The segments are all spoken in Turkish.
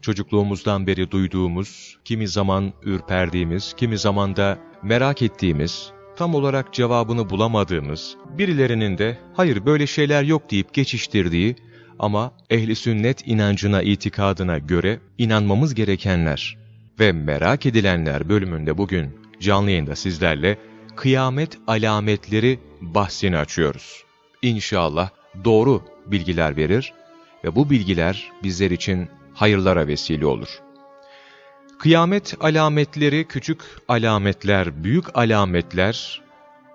çocukluğumuzdan beri duyduğumuz, kimi zaman ürperdiğimiz, kimi zaman da merak ettiğimiz, tam olarak cevabını bulamadığımız, birilerinin de hayır böyle şeyler yok deyip geçiştirdiği ama ehli sünnet inancına, itikadına göre inanmamız gerekenler ve merak edilenler bölümünde bugün canlı yayında sizlerle kıyamet alametleri bahsini açıyoruz. İnşallah doğru bilgiler verir ve bu bilgiler bizler için hayırlara vesile olur. Kıyamet alametleri küçük alametler, büyük alametler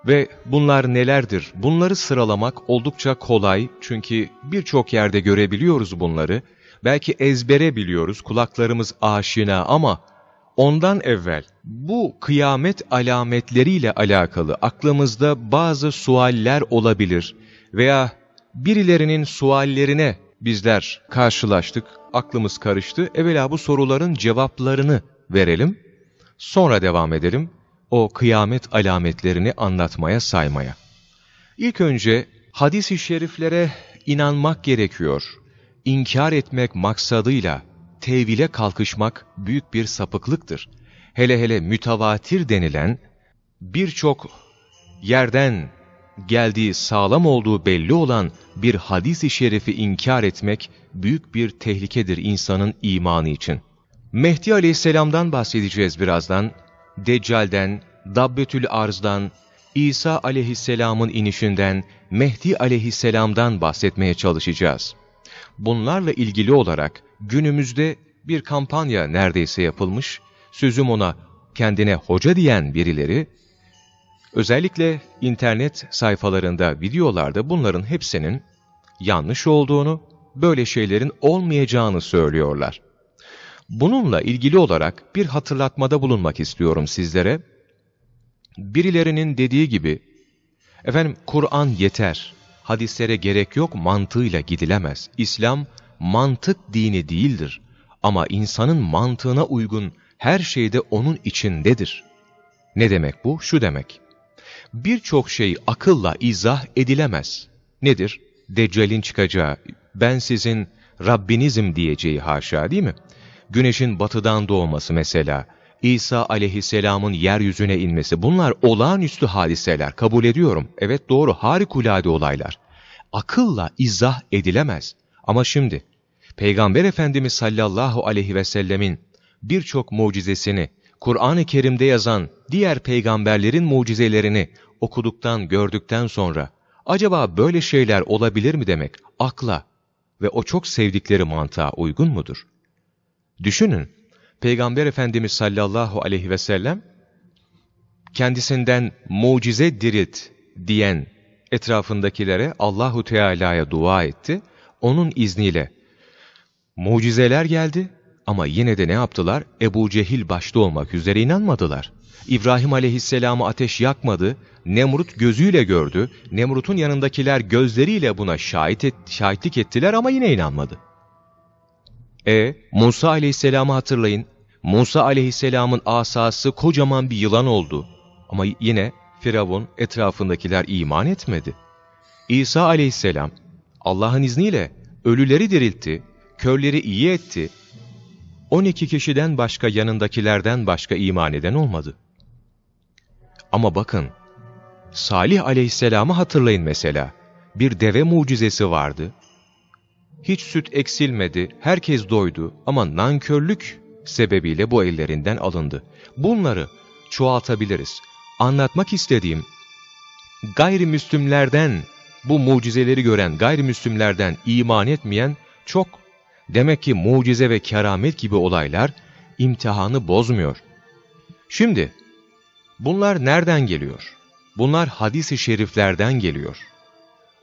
ve bunlar nelerdir? Bunları sıralamak oldukça kolay çünkü birçok yerde görebiliyoruz bunları. Belki ezbere biliyoruz, kulaklarımız aşina ama ondan evvel bu kıyamet alametleriyle alakalı aklımızda bazı sualler olabilir veya birilerinin suallerine bizler karşılaştık, aklımız karıştı. Evvela bu soruların cevaplarını verelim, sonra devam edelim o kıyamet alametlerini anlatmaya, saymaya. İlk önce hadis-i şeriflere inanmak gerekiyor. İnkar etmek maksadıyla tevile kalkışmak büyük bir sapıklıktır. Hele hele mütevatir denilen birçok yerden geldiği sağlam olduğu belli olan bir hadis-i şerifi inkar etmek büyük bir tehlikedir insanın imanı için. Mehdi aleyhisselamdan bahsedeceğiz birazdan. Deccal'den, Dabbetül Arz'dan, İsa aleyhisselamın inişinden, Mehdi aleyhisselamdan bahsetmeye çalışacağız. Bunlarla ilgili olarak günümüzde bir kampanya neredeyse yapılmış, sözüm ona kendine hoca diyen birileri, özellikle internet sayfalarında, videolarda bunların hepsinin yanlış olduğunu, böyle şeylerin olmayacağını söylüyorlar. Bununla ilgili olarak bir hatırlatmada bulunmak istiyorum sizlere. Birilerinin dediği gibi, efendim Kur'an yeter, hadislere gerek yok mantığıyla gidilemez. İslam mantık dini değildir ama insanın mantığına uygun her şeyde onun içindedir. Ne demek bu? Şu demek. Birçok şey akılla izah edilemez. Nedir? Deccal'in çıkacağı, ben sizin Rabbinizim diyeceği haşa değil mi? Güneşin batıdan doğması mesela, İsa aleyhisselamın yeryüzüne inmesi bunlar olağanüstü hadiseler kabul ediyorum. Evet doğru harikulade olaylar. Akılla izah edilemez. Ama şimdi Peygamber Efendimiz sallallahu aleyhi ve sellemin birçok mucizesini, Kur'an-ı Kerim'de yazan diğer peygamberlerin mucizelerini okuduktan, gördükten sonra acaba böyle şeyler olabilir mi demek akla ve o çok sevdikleri mantığa uygun mudur? Düşünün, Peygamber Efendimiz sallallahu aleyhi ve sellem kendisinden mucize dirilt diyen etrafındakilere Allahu Teala'ya dua etti. Onun izniyle mucizeler geldi ama yine de ne yaptılar? Ebu Cehil başta olmak üzere inanmadılar. İbrahim aleyhisselamı ateş yakmadı, Nemrut gözüyle gördü, Nemrut'un yanındakiler gözleriyle buna şahit et, şahitlik ettiler ama yine inanmadı. E Musa aleyhisselamı hatırlayın. Musa aleyhisselamın asası kocaman bir yılan oldu. Ama yine Firavun etrafındakiler iman etmedi. İsa aleyhisselam Allah'ın izniyle ölüleri diriltti, körleri iyi etti. 12 kişiden başka yanındakilerden başka iman eden olmadı. Ama bakın, Salih aleyhisselamı hatırlayın mesela. Bir deve mucizesi vardı. Hiç süt eksilmedi, herkes doydu ama nankörlük sebebiyle bu ellerinden alındı. Bunları çoğaltabiliriz. Anlatmak istediğim, gayrimüslimlerden, bu mucizeleri gören gayrimüslimlerden iman etmeyen çok. Demek ki mucize ve keramet gibi olaylar imtihanı bozmuyor. Şimdi, bunlar nereden geliyor? Bunlar hadis-i şeriflerden geliyor.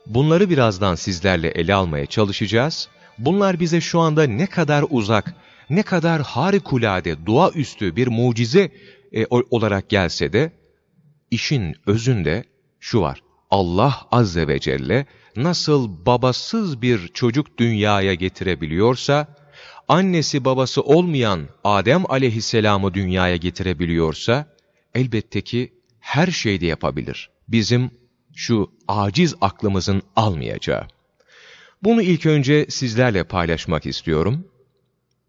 Bunları birazdan sizlerle ele almaya çalışacağız. Bunlar bize şu anda ne kadar uzak, ne kadar harikulade, doğaüstü bir mucize e, olarak gelse de, işin özünde şu var. Allah Azze ve Celle nasıl babasız bir çocuk dünyaya getirebiliyorsa, annesi babası olmayan Adem aleyhisselamı dünyaya getirebiliyorsa, elbette ki her şeyde yapabilir. Bizim şu aciz aklımızın almayacağı. Bunu ilk önce sizlerle paylaşmak istiyorum.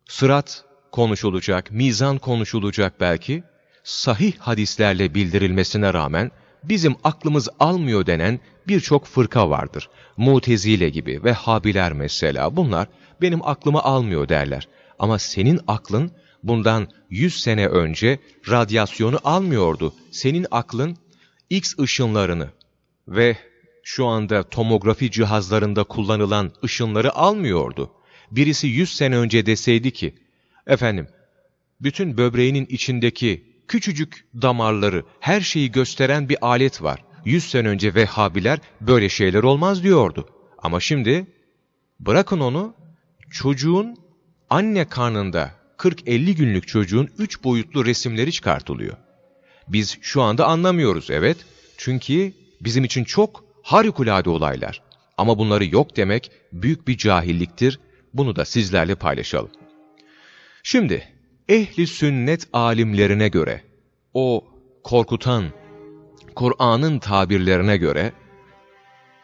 sırat konuşulacak, mizan konuşulacak belki, sahih hadislerle bildirilmesine rağmen bizim aklımız almıyor denen birçok fırka vardır. Mutezile gibi, Vehhabiler mesela bunlar benim aklımı almıyor derler. Ama senin aklın bundan 100 sene önce radyasyonu almıyordu. Senin aklın X ışınlarını ve şu anda tomografi cihazlarında kullanılan ışınları almıyordu. Birisi 100 sene önce deseydi ki, efendim, bütün böbreğinin içindeki küçücük damarları, her şeyi gösteren bir alet var. 100 sene önce Vehhabiler böyle şeyler olmaz diyordu. Ama şimdi bırakın onu, çocuğun anne karnında 40-50 günlük çocuğun 3 boyutlu resimleri çıkartılıyor. Biz şu anda anlamıyoruz evet. Çünkü bizim için çok harikulade olaylar. Ama bunları yok demek büyük bir cahilliktir. Bunu da sizlerle paylaşalım. Şimdi ehli sünnet alimlerine göre o korkutan Kur'an'ın tabirlerine göre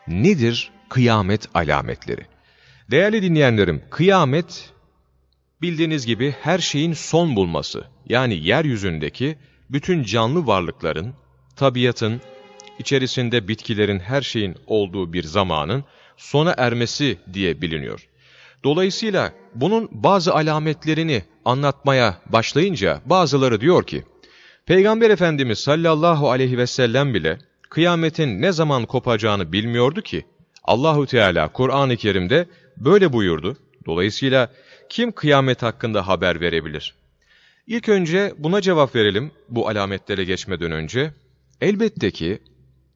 nedir kıyamet alametleri? Değerli dinleyenlerim, kıyamet bildiğiniz gibi her şeyin son bulması. Yani yeryüzündeki bütün canlı varlıkların, tabiatın, içerisinde bitkilerin her şeyin olduğu bir zamanın sona ermesi diye biliniyor. Dolayısıyla bunun bazı alametlerini anlatmaya başlayınca bazıları diyor ki, Peygamber Efendimiz sallallahu aleyhi ve sellem bile kıyametin ne zaman kopacağını bilmiyordu ki, Allahu Teala Kur'an-ı Kerim'de böyle buyurdu. Dolayısıyla kim kıyamet hakkında haber verebilir? İlk önce buna cevap verelim bu alametlere geçmeden önce. Elbette ki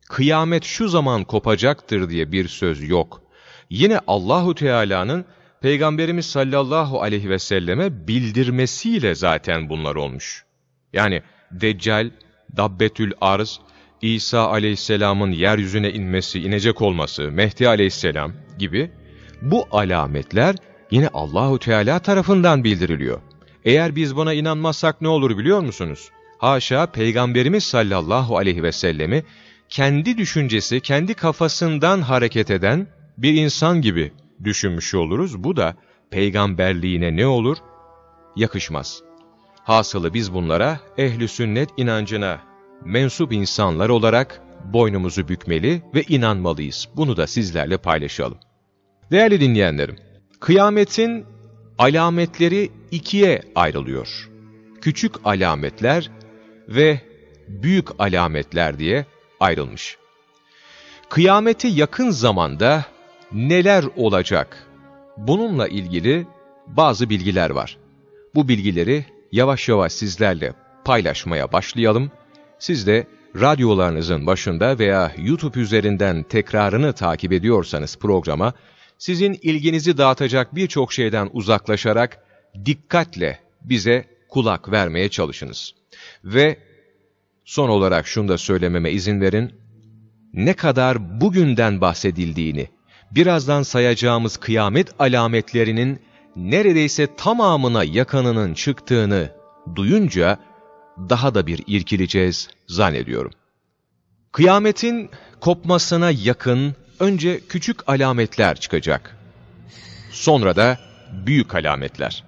kıyamet şu zaman kopacaktır diye bir söz yok. Yine Allahu Teala'nın Peygamberimiz sallallahu aleyhi ve selleme bildirmesiyle zaten bunlar olmuş. Yani Deccal, Dabbetül Arz, İsa aleyhisselamın yeryüzüne inmesi, inecek olması, Mehdi aleyhisselam gibi bu alametler yine Allahu Teala tarafından bildiriliyor. Eğer biz buna inanmazsak ne olur biliyor musunuz? Haşa Peygamberimiz sallallahu aleyhi ve sellemi kendi düşüncesi, kendi kafasından hareket eden bir insan gibi düşünmüş oluruz. Bu da peygamberliğine ne olur? Yakışmaz. Hasılı biz bunlara ehli sünnet inancına mensup insanlar olarak boynumuzu bükmeli ve inanmalıyız. Bunu da sizlerle paylaşalım. Değerli dinleyenlerim, kıyametin alametleri ikiye ayrılıyor. Küçük alametler ve büyük alametler diye ayrılmış. Kıyameti yakın zamanda neler olacak? Bununla ilgili bazı bilgiler var. Bu bilgileri yavaş yavaş sizlerle paylaşmaya başlayalım. Siz de radyolarınızın başında veya YouTube üzerinden tekrarını takip ediyorsanız programa, sizin ilginizi dağıtacak birçok şeyden uzaklaşarak dikkatle bize kulak vermeye çalışınız. Ve son olarak şunu da söylememe izin verin, ne kadar bugünden bahsedildiğini, birazdan sayacağımız kıyamet alametlerinin neredeyse tamamına yakanının çıktığını duyunca daha da bir irkileceğiz zannediyorum. Kıyametin kopmasına yakın önce küçük alametler çıkacak. Sonra da büyük alametler.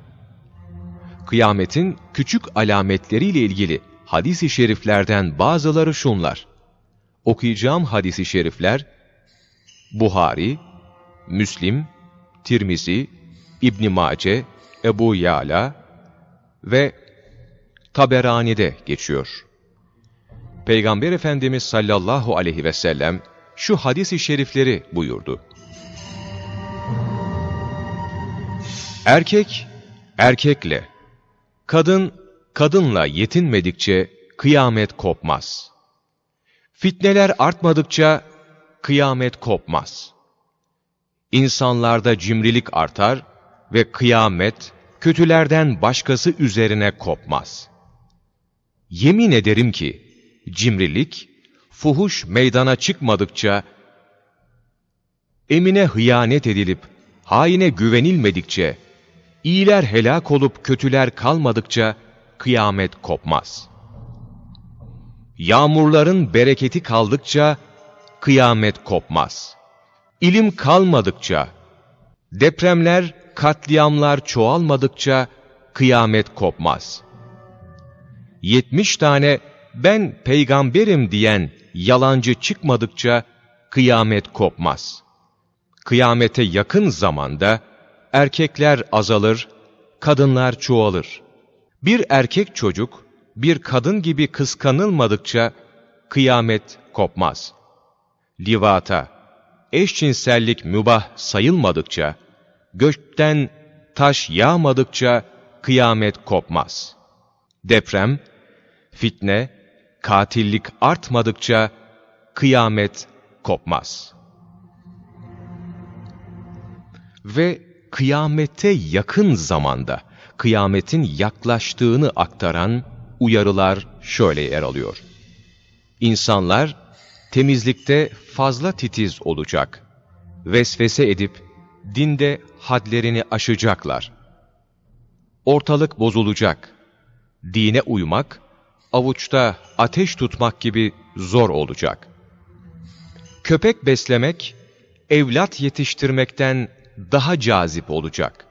Kıyametin küçük alametleriyle ilgili hadis-i şeriflerden bazıları şunlar. Okuyacağım hadis-i şerifler Buhari, Müslim, Tirmizi, İbn Mace, Ebu Yala ve Taberani'de geçiyor. Peygamber Efendimiz sallallahu aleyhi ve sellem şu hadis-i şerifleri buyurdu. Erkek, erkekle, kadın, kadınla yetinmedikçe kıyamet kopmaz. Fitneler artmadıkça kıyamet kopmaz. İnsanlarda cimrilik artar ve kıyamet kötülerden başkası üzerine kopmaz. Yemin ederim ki cimrilik, fuhuş meydana çıkmadıkça, emine hıyanet edilip haine güvenilmedikçe, iyiler helak olup kötüler kalmadıkça kıyamet kopmaz. Yağmurların bereketi kaldıkça kıyamet kopmaz. İlim kalmadıkça, depremler, katliamlar çoğalmadıkça kıyamet kopmaz. 70 tane ben peygamberim diyen yalancı çıkmadıkça kıyamet kopmaz. Kıyamete yakın zamanda erkekler azalır, kadınlar çoğalır. Bir erkek çocuk bir kadın gibi kıskanılmadıkça kıyamet kopmaz. Livata, eşcinsellik mübah sayılmadıkça, gökten taş yağmadıkça kıyamet kopmaz. Deprem, fitne, katillik artmadıkça kıyamet kopmaz. Ve kıyamete yakın zamanda, kıyametin yaklaştığını aktaran uyarılar şöyle yer alıyor. İnsanlar temizlikte fazla titiz olacak. Vesvese edip dinde hadlerini aşacaklar. Ortalık bozulacak. Dine uymak, avuçta ateş tutmak gibi zor olacak. Köpek beslemek, evlat yetiştirmekten daha cazip olacak.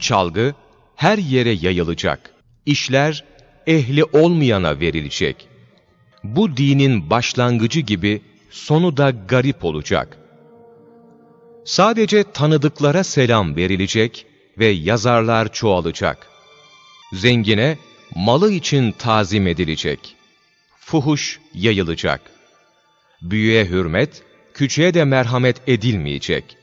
Çalgı her yere yayılacak. İşler ehli olmayana verilecek. Bu dinin başlangıcı gibi sonu da garip olacak. Sadece tanıdıklara selam verilecek ve yazarlar çoğalacak. Zengine malı için tazim edilecek. Fuhuş yayılacak. Büyüye hürmet, küçüğe de merhamet edilmeyecek.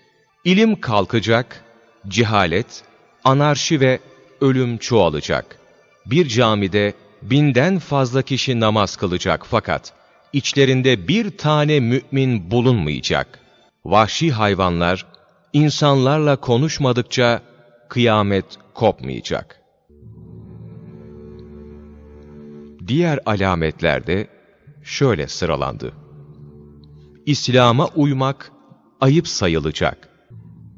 İlim kalkacak, cehalet, anarşi ve ölüm çoğalacak. Bir camide binden fazla kişi namaz kılacak fakat içlerinde bir tane mümin bulunmayacak. Vahşi hayvanlar insanlarla konuşmadıkça kıyamet kopmayacak. Diğer alametlerde şöyle sıralandı. İslam'a uymak ayıp sayılacak.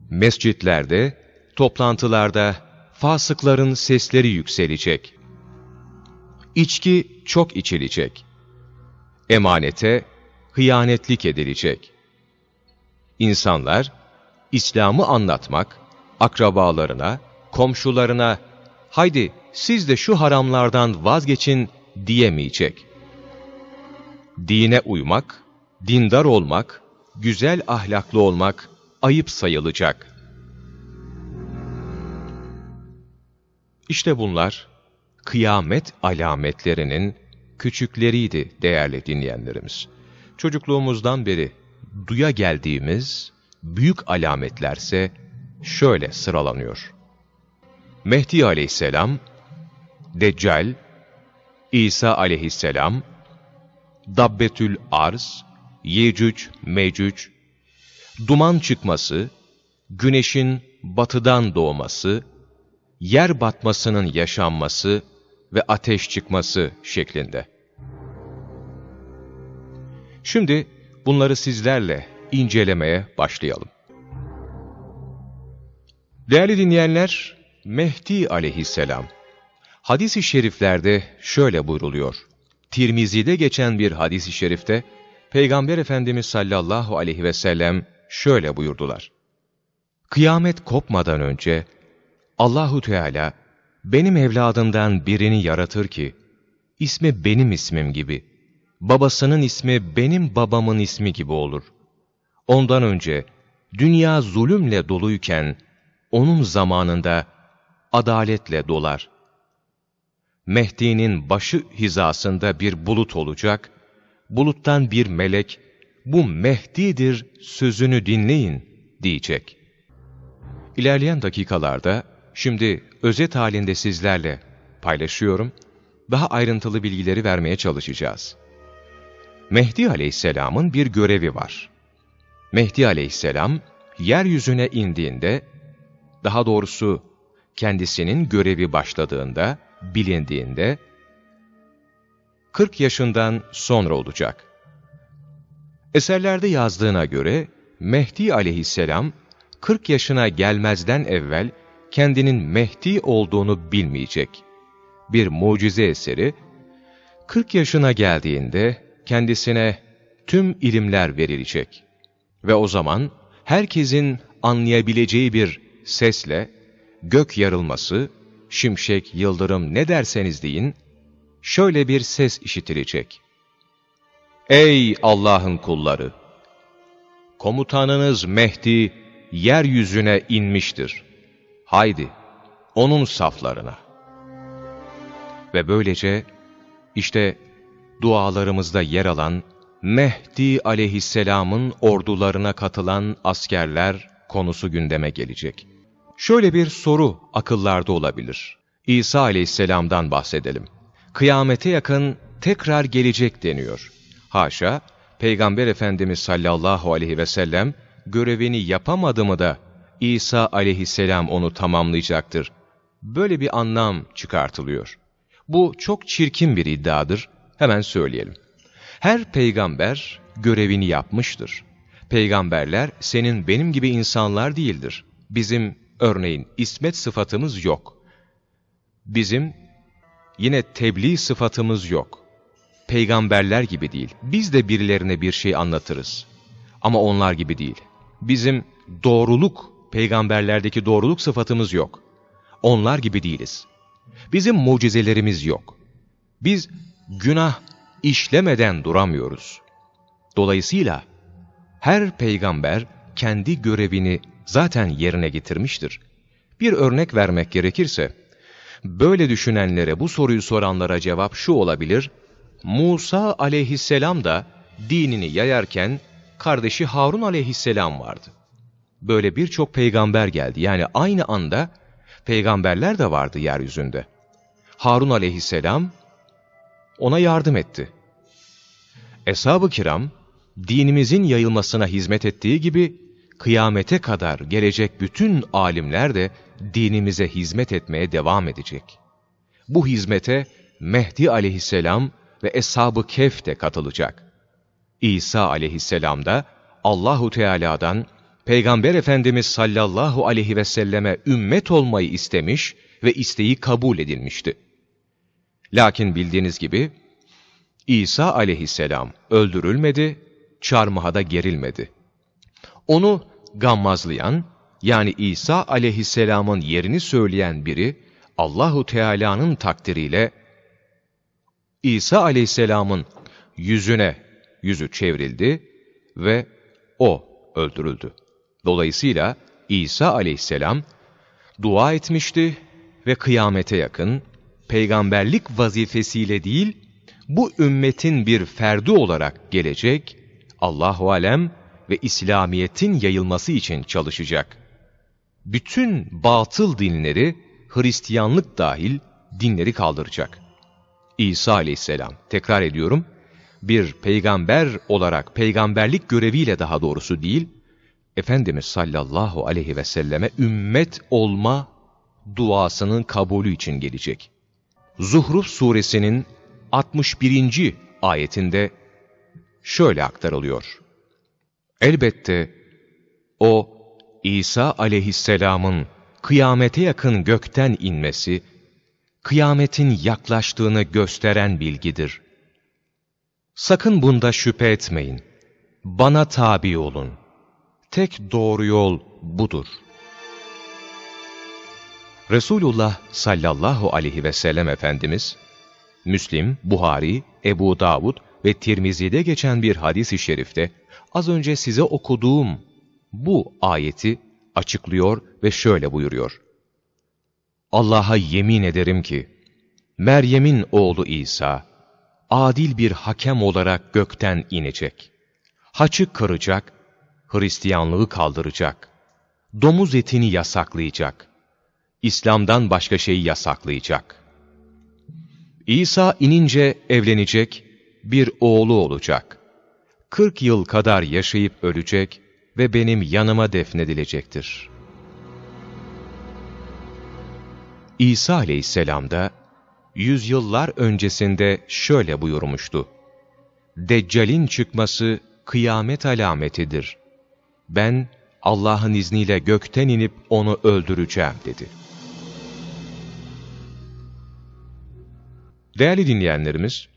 Mescitlerde, toplantılarda fasıkların sesleri yükselecek. İçki çok içilecek. Emanete hıyanetlik edilecek. İnsanlar, İslam'ı anlatmak, akrabalarına, komşularına, haydi siz de şu haramlardan vazgeçin diyemeyecek. Dine uymak, dindar olmak, güzel ahlaklı olmak ayıp sayılacak. İşte bunlar kıyamet alametlerinin küçükleriydi değerli dinleyenlerimiz. Çocukluğumuzdan beri duya geldiğimiz büyük alametlerse şöyle sıralanıyor. Mehdi aleyhisselam, Deccal, İsa aleyhisselam, Dabbetül Arz, Yecüc, Mecüc, duman çıkması, güneşin batıdan doğması, yer batmasının yaşanması ve ateş çıkması şeklinde. Şimdi bunları sizlerle incelemeye başlayalım. Değerli dinleyenler, Mehdi aleyhisselam, hadis-i şeriflerde şöyle buyruluyor. Tirmizi'de geçen bir hadis-i şerifte, Peygamber Efendimiz sallallahu aleyhi ve sellem şöyle buyurdular. Kıyamet kopmadan önce Allahu Teala benim evladımdan birini yaratır ki ismi benim ismim gibi, babasının ismi benim babamın ismi gibi olur. Ondan önce dünya zulümle doluyken onun zamanında adaletle dolar. Mehdi'nin başı hizasında bir bulut olacak, buluttan bir melek, bu Mehdi'dir sözünü dinleyin diyecek. İlerleyen dakikalarda Şimdi özet halinde sizlerle paylaşıyorum. Daha ayrıntılı bilgileri vermeye çalışacağız. Mehdi Aleyhisselam'ın bir görevi var. Mehdi Aleyhisselam yeryüzüne indiğinde, daha doğrusu kendisinin görevi başladığında, bilindiğinde 40 yaşından sonra olacak. Eserlerde yazdığına göre Mehdi aleyhisselam 40 yaşına gelmezden evvel kendinin Mehdi olduğunu bilmeyecek. Bir mucize eseri, 40 yaşına geldiğinde kendisine tüm ilimler verilecek. Ve o zaman herkesin anlayabileceği bir sesle gök yarılması, şimşek, yıldırım ne derseniz deyin, şöyle bir ses işitilecek. Ey Allah'ın kulları! Komutanınız Mehdi yeryüzüne inmiştir. Haydi, onun saflarına. Ve böylece, işte dualarımızda yer alan Mehdi aleyhisselamın ordularına katılan askerler konusu gündeme gelecek. Şöyle bir soru akıllarda olabilir. İsa aleyhisselamdan bahsedelim. Kıyamete yakın tekrar gelecek deniyor. Haşa, Peygamber Efendimiz sallallahu aleyhi ve sellem görevini yapamadı mı da İsa aleyhisselam onu tamamlayacaktır. Böyle bir anlam çıkartılıyor. Bu çok çirkin bir iddiadır. Hemen söyleyelim. Her peygamber görevini yapmıştır. Peygamberler senin benim gibi insanlar değildir. Bizim örneğin ismet sıfatımız yok. Bizim yine tebliğ sıfatımız yok. Peygamberler gibi değil. Biz de birilerine bir şey anlatırız. Ama onlar gibi değil. Bizim doğruluk, peygamberlerdeki doğruluk sıfatımız yok. Onlar gibi değiliz. Bizim mucizelerimiz yok. Biz günah işlemeden duramıyoruz. Dolayısıyla her peygamber kendi görevini zaten yerine getirmiştir. Bir örnek vermek gerekirse, böyle düşünenlere, bu soruyu soranlara cevap şu olabilir, Musa aleyhisselam da dinini yayarken kardeşi Harun aleyhisselam vardı. Böyle birçok peygamber geldi. Yani aynı anda peygamberler de vardı yeryüzünde. Harun aleyhisselam ona yardım etti. Eshab-ı kiram, dinimizin yayılmasına hizmet ettiği gibi, kıyamete kadar gelecek bütün alimler de dinimize hizmet etmeye devam edecek. Bu hizmete Mehdi aleyhisselam ve Eshab-ı Kehf de katılacak. İsa aleyhisselam da Allahu Teala'dan Peygamber Efendimiz sallallahu aleyhi ve selleme ümmet olmayı istemiş ve isteği kabul edilmişti. Lakin bildiğiniz gibi İsa aleyhisselam öldürülmedi, çarmıhada gerilmedi. Onu gammazlayan, yani İsa aleyhisselamın yerini söyleyen biri, Allahu Teala'nın takdiriyle İsa aleyhisselamın yüzüne yüzü çevrildi ve o öldürüldü. Dolayısıyla İsa aleyhisselam dua etmişti ve kıyamete yakın peygamberlik vazifesiyle değil, bu ümmetin bir ferdi olarak gelecek, Allahu alem ve İslamiyet'in yayılması için çalışacak. Bütün batıl dinleri, Hristiyanlık dahil dinleri kaldıracak. İsa aleyhisselam, tekrar ediyorum, bir peygamber olarak, peygamberlik göreviyle daha doğrusu değil, Efendimiz sallallahu aleyhi ve selleme ümmet olma duasının kabulü için gelecek. Zuhruf suresinin 61. ayetinde şöyle aktarılıyor. Elbette o İsa aleyhisselamın kıyamete yakın gökten inmesi, kıyametin yaklaştığını gösteren bilgidir. Sakın bunda şüphe etmeyin. Bana tabi olun. Tek doğru yol budur. Resulullah sallallahu aleyhi ve sellem Efendimiz, Müslim, Buhari, Ebu Davud ve Tirmizi'de geçen bir hadis-i şerifte az önce size okuduğum bu ayeti açıklıyor ve şöyle buyuruyor. Allah'a yemin ederim ki, Meryem'in oğlu İsa, adil bir hakem olarak gökten inecek. Haçı kıracak, Hristiyanlığı kaldıracak. Domuz etini yasaklayacak. İslam'dan başka şeyi yasaklayacak. İsa inince evlenecek, bir oğlu olacak. Kırk yıl kadar yaşayıp ölecek ve benim yanıma defnedilecektir. İsa aleyhisselam da yüzyıllar öncesinde şöyle buyurmuştu. Deccal'in çıkması kıyamet alametidir. Ben Allah'ın izniyle gökten inip onu öldüreceğim dedi. Değerli dinleyenlerimiz,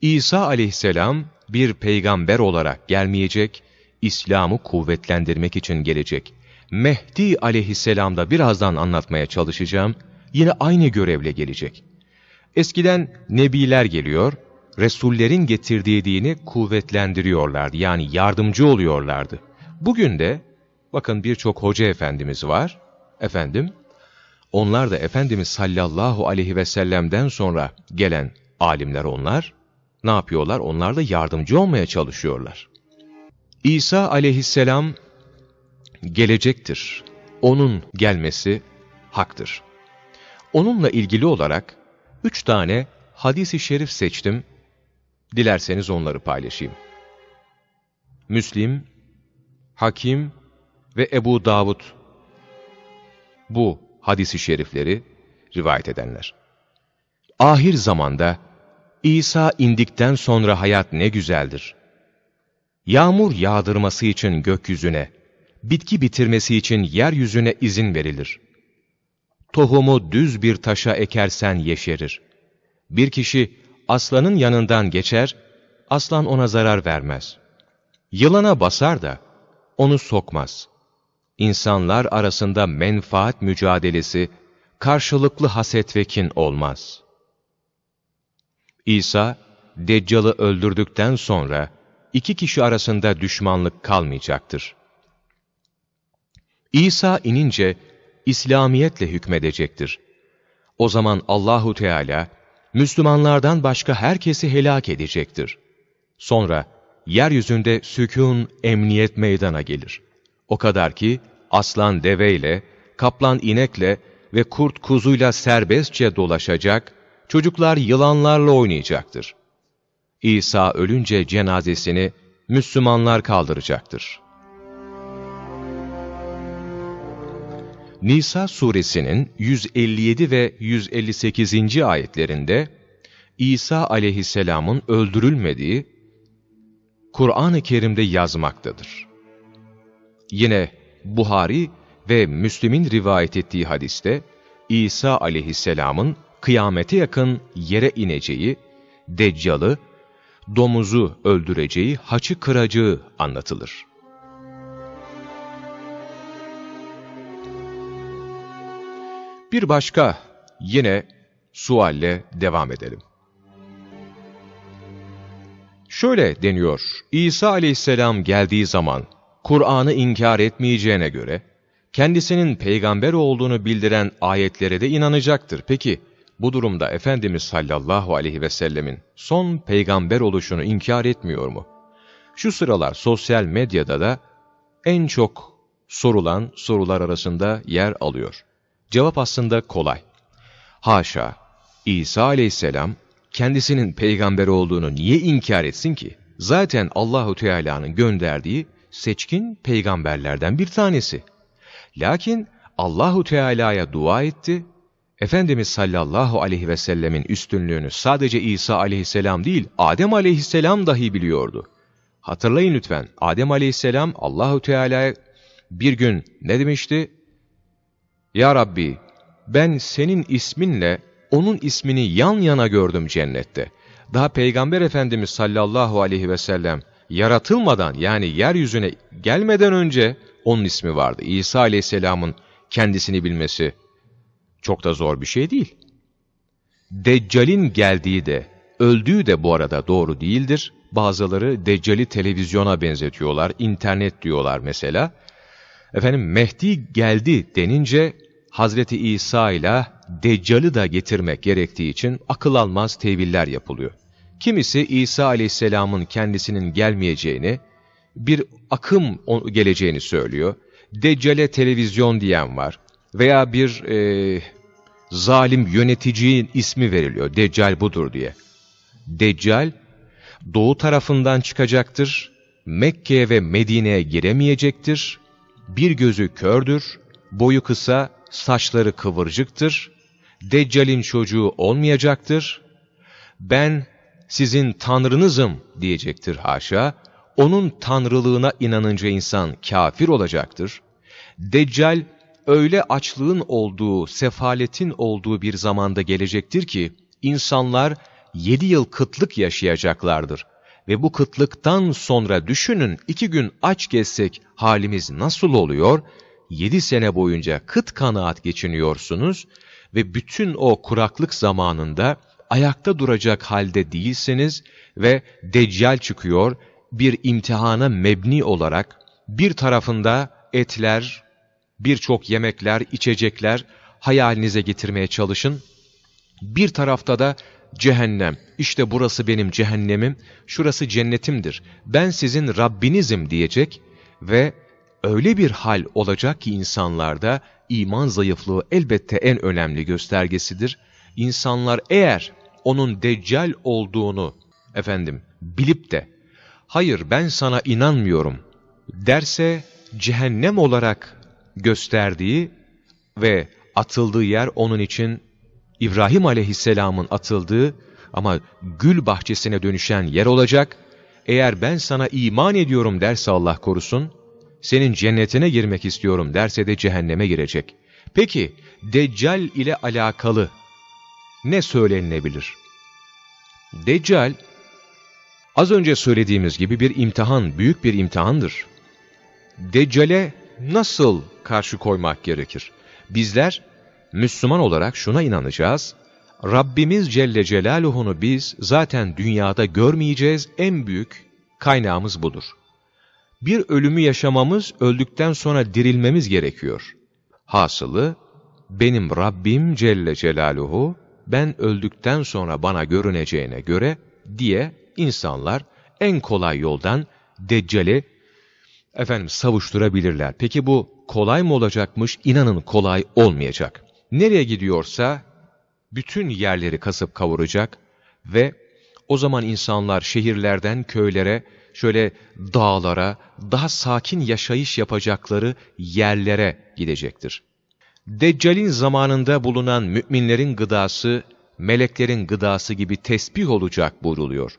İsa aleyhisselam bir peygamber olarak gelmeyecek, İslam'ı kuvvetlendirmek için gelecek. Mehdi aleyhisselam da birazdan anlatmaya çalışacağım. Yine aynı görevle gelecek. Eskiden nebiler geliyor, Resullerin getirdiği dini kuvvetlendiriyorlardı. Yani yardımcı oluyorlardı. Bugün de bakın birçok hoca efendimiz var. Efendim, onlar da Efendimiz sallallahu aleyhi ve sellem'den sonra gelen alimler onlar. Ne yapıyorlar? Onlar da yardımcı olmaya çalışıyorlar. İsa aleyhisselam gelecektir. Onun gelmesi haktır. Onunla ilgili olarak üç tane hadisi şerif seçtim. Dilerseniz onları paylaşayım. Müslim, Hakim ve Ebu Davud bu hadisi şerifleri rivayet edenler. Ahir zamanda İsa indikten sonra hayat ne güzeldir. Yağmur yağdırması için gökyüzüne, bitki bitirmesi için yeryüzüne izin verilir. Tohumu düz bir taşa ekersen yeşerir. Bir kişi aslanın yanından geçer, aslan ona zarar vermez. Yılana basar da onu sokmaz. İnsanlar arasında menfaat mücadelesi, karşılıklı haset ve kin olmaz. İsa, Deccal'ı öldürdükten sonra iki kişi arasında düşmanlık kalmayacaktır. İsa inince İslamiyetle hükmedecektir. O zaman Allahu Teala Müslümanlardan başka herkesi helak edecektir. Sonra yeryüzünde sükun, emniyet meydana gelir. O kadar ki aslan deveyle, kaplan inekle ve kurt kuzuyla serbestçe dolaşacak, çocuklar yılanlarla oynayacaktır. İsa ölünce cenazesini Müslümanlar kaldıracaktır. Nisa suresinin 157 ve 158. ayetlerinde İsa aleyhisselamın öldürülmediği Kur'an-ı Kerim'de yazmaktadır. Yine Buhari ve Müslim'in rivayet ettiği hadiste İsa aleyhisselamın kıyamete yakın yere ineceği, deccalı, domuzu öldüreceği, haçı kıracağı anlatılır. Bir başka yine sualle devam edelim. Şöyle deniyor, İsa aleyhisselam geldiği zaman Kur'an'ı inkar etmeyeceğine göre, kendisinin peygamber olduğunu bildiren ayetlere de inanacaktır. Peki, bu durumda Efendimiz sallallahu aleyhi ve sellemin son peygamber oluşunu inkar etmiyor mu? Şu sıralar sosyal medyada da en çok sorulan sorular arasında yer alıyor. Cevap aslında kolay. Haşa, İsa aleyhisselam kendisinin peygamber olduğunu niye inkar etsin ki? Zaten Allahu Teala'nın gönderdiği seçkin peygamberlerden bir tanesi. Lakin Allahu Teala'ya dua etti. Efendimiz sallallahu aleyhi ve sellemin üstünlüğünü sadece İsa aleyhisselam değil, Adem aleyhisselam dahi biliyordu. Hatırlayın lütfen, Adem aleyhisselam Allahu Teala'ya bir gün ne demişti? Ya Rabbi, ben senin isminle onun ismini yan yana gördüm cennette. Daha Peygamber Efendimiz sallallahu aleyhi ve sellem yaratılmadan yani yeryüzüne gelmeden önce onun ismi vardı. İsa aleyhisselamın kendisini bilmesi çok da zor bir şey değil. Deccal'in geldiği de, öldüğü de bu arada doğru değildir. Bazıları Deccal'i televizyona benzetiyorlar, internet diyorlar mesela. Efendim Mehdi geldi denince Hazreti İsa ile Deccal'ı da getirmek gerektiği için akıl almaz teviller yapılıyor. Kimisi İsa aleyhisselamın kendisinin gelmeyeceğini, bir akım geleceğini söylüyor. Deccale televizyon diyen var. Veya bir e, zalim yöneticinin ismi veriliyor. Deccal budur diye. Deccal doğu tarafından çıkacaktır. Mekke'ye ve Medine'ye giremeyecektir. Bir gözü kördür. Boyu kısa, saçları kıvırcıktır. Deccal'in çocuğu olmayacaktır. Ben sizin tanrınızım diyecektir haşa. Onun tanrılığına inanınca insan kafir olacaktır. Deccal öyle açlığın olduğu, sefaletin olduğu bir zamanda gelecektir ki insanlar yedi yıl kıtlık yaşayacaklardır. Ve bu kıtlıktan sonra düşünün iki gün aç gezsek halimiz nasıl oluyor? yedi sene boyunca kıt kanaat geçiniyorsunuz ve bütün o kuraklık zamanında ayakta duracak halde değilsiniz ve Deccal çıkıyor bir imtihana mebni olarak bir tarafında etler, birçok yemekler, içecekler hayalinize getirmeye çalışın. Bir tarafta da cehennem. İşte burası benim cehennemim, şurası cennetimdir. Ben sizin Rabbinizim diyecek ve öyle bir hal olacak ki insanlarda iman zayıflığı elbette en önemli göstergesidir. İnsanlar eğer onun deccal olduğunu efendim bilip de hayır ben sana inanmıyorum derse cehennem olarak gösterdiği ve atıldığı yer onun için İbrahim aleyhisselamın atıldığı ama gül bahçesine dönüşen yer olacak. Eğer ben sana iman ediyorum derse Allah korusun, senin cennetine girmek istiyorum derse de cehenneme girecek. Peki, Deccal ile alakalı ne söylenilebilir? Deccal, az önce söylediğimiz gibi bir imtihan, büyük bir imtihandır. Deccale nasıl karşı koymak gerekir? Bizler Müslüman olarak şuna inanacağız. Rabbimiz Celle Celaluhu'nu biz zaten dünyada görmeyeceğiz. En büyük kaynağımız budur. Bir ölümü yaşamamız, öldükten sonra dirilmemiz gerekiyor. Hasılı, benim Rabbim Celle Celaluhu, ben öldükten sonra bana görüneceğine göre diye insanlar en kolay yoldan Deccal'i efendim savuşturabilirler. Peki bu kolay mı olacakmış? İnanın kolay olmayacak. Nereye gidiyorsa bütün yerleri kasıp kavuracak ve o zaman insanlar şehirlerden köylere, şöyle dağlara, daha sakin yaşayış yapacakları yerlere gidecektir. Deccal'in zamanında bulunan müminlerin gıdası, meleklerin gıdası gibi tesbih olacak buyruluyor.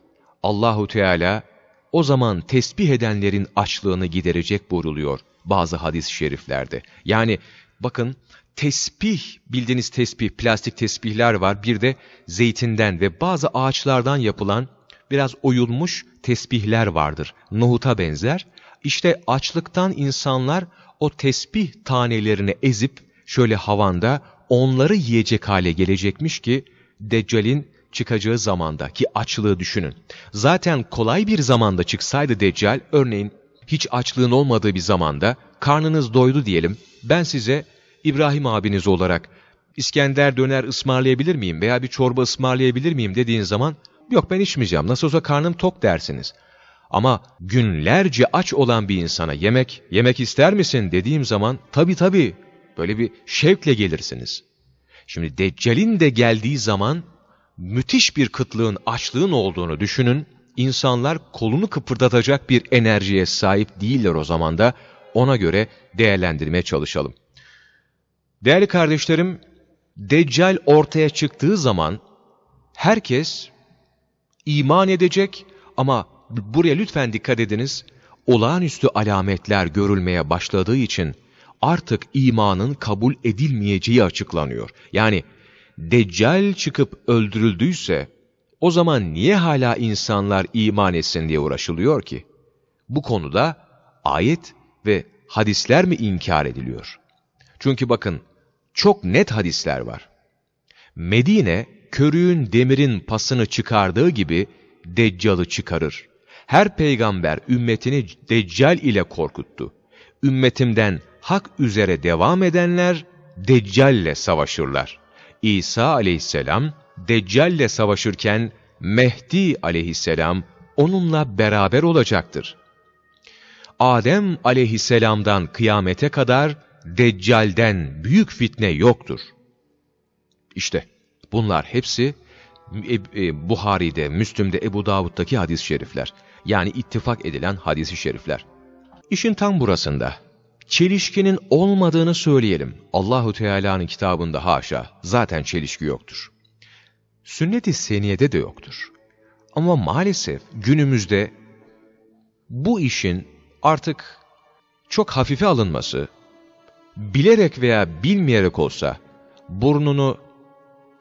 Allahu Teala o zaman tesbih edenlerin açlığını giderecek buyruluyor bazı hadis-i şeriflerde. Yani bakın tesbih, bildiğiniz tesbih, plastik tesbihler var. Bir de zeytinden ve bazı ağaçlardan yapılan biraz oyulmuş tesbihler vardır. Nohuta benzer. İşte açlıktan insanlar o tesbih tanelerini ezip şöyle havanda onları yiyecek hale gelecekmiş ki Deccal'in çıkacağı zamanda ki açlığı düşünün. Zaten kolay bir zamanda çıksaydı Deccal, örneğin hiç açlığın olmadığı bir zamanda, karnınız doydu diyelim, ben size İbrahim abiniz olarak İskender döner ısmarlayabilir miyim veya bir çorba ısmarlayabilir miyim dediğin zaman, yok ben içmeyeceğim, nasıl olsa karnım tok dersiniz. Ama günlerce aç olan bir insana yemek, yemek ister misin dediğim zaman, tabii tabii, böyle bir şevkle gelirsiniz. Şimdi Deccal'in de geldiği zaman, müthiş bir kıtlığın, açlığın olduğunu düşünün, insanlar kolunu kıpırdatacak bir enerjiye sahip değiller o zaman da ona göre değerlendirmeye çalışalım. Değerli kardeşlerim, Deccal ortaya çıktığı zaman herkes iman edecek ama buraya lütfen dikkat ediniz, olağanüstü alametler görülmeye başladığı için artık imanın kabul edilmeyeceği açıklanıyor. Yani Deccal çıkıp öldürüldüyse, o zaman niye hala insanlar iman etsin diye uğraşılıyor ki? Bu konuda ayet ve hadisler mi inkar ediliyor? Çünkü bakın, çok net hadisler var. Medine, körüğün demirin pasını çıkardığı gibi Deccal'ı çıkarır. Her peygamber ümmetini Deccal ile korkuttu. Ümmetimden hak üzere devam edenler Deccal ile savaşırlar. İsa aleyhisselam Deccal ile savaşırken Mehdi aleyhisselam onunla beraber olacaktır. Adem aleyhisselamdan kıyamete kadar Deccal'den büyük fitne yoktur. İşte bunlar hepsi e, e, Buhari'de, Müslüm'de, Ebu Davud'daki hadis-i şerifler. Yani ittifak edilen hadis-i şerifler. İşin tam burasında çelişkinin olmadığını söyleyelim. Allahu Teala'nın kitabında haşa zaten çelişki yoktur. Sünnet-i seniyede de yoktur. Ama maalesef günümüzde bu işin artık çok hafife alınması, bilerek veya bilmeyerek olsa burnunu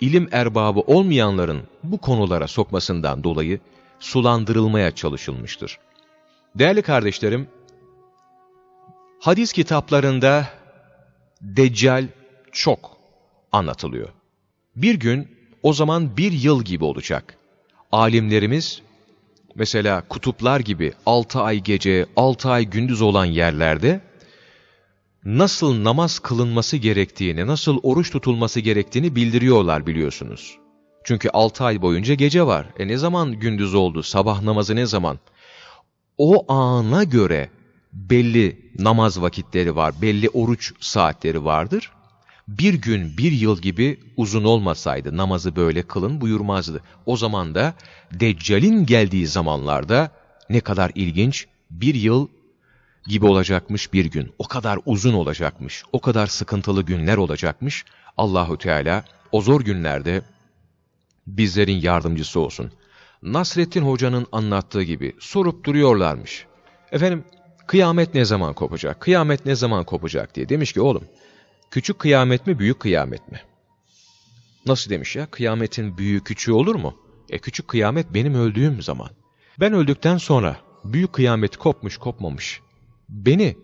ilim erbabı olmayanların bu konulara sokmasından dolayı sulandırılmaya çalışılmıştır. Değerli kardeşlerim, hadis kitaplarında Deccal çok anlatılıyor. Bir gün o zaman bir yıl gibi olacak. Alimlerimiz mesela kutuplar gibi 6 ay gece, 6 ay gündüz olan yerlerde nasıl namaz kılınması gerektiğini, nasıl oruç tutulması gerektiğini bildiriyorlar biliyorsunuz. Çünkü 6 ay boyunca gece var. E ne zaman gündüz oldu? Sabah namazı ne zaman? O ana göre belli namaz vakitleri var, belli oruç saatleri vardır. Bir gün, bir yıl gibi uzun olmasaydı namazı böyle kılın buyurmazdı. O zaman da Deccal'in geldiği zamanlarda ne kadar ilginç, bir yıl gibi olacakmış bir gün. O kadar uzun olacakmış, o kadar sıkıntılı günler olacakmış. Allahu Teala o zor günlerde bizlerin yardımcısı olsun. Nasrettin Hoca'nın anlattığı gibi sorup duruyorlarmış. Efendim kıyamet ne zaman kopacak, kıyamet ne zaman kopacak diye. Demiş ki oğlum küçük kıyamet mi büyük kıyamet mi? Nasıl demiş ya kıyametin büyüğü küçüğü olur mu? E küçük kıyamet benim öldüğüm zaman. Ben öldükten sonra büyük kıyamet kopmuş kopmamış. Beni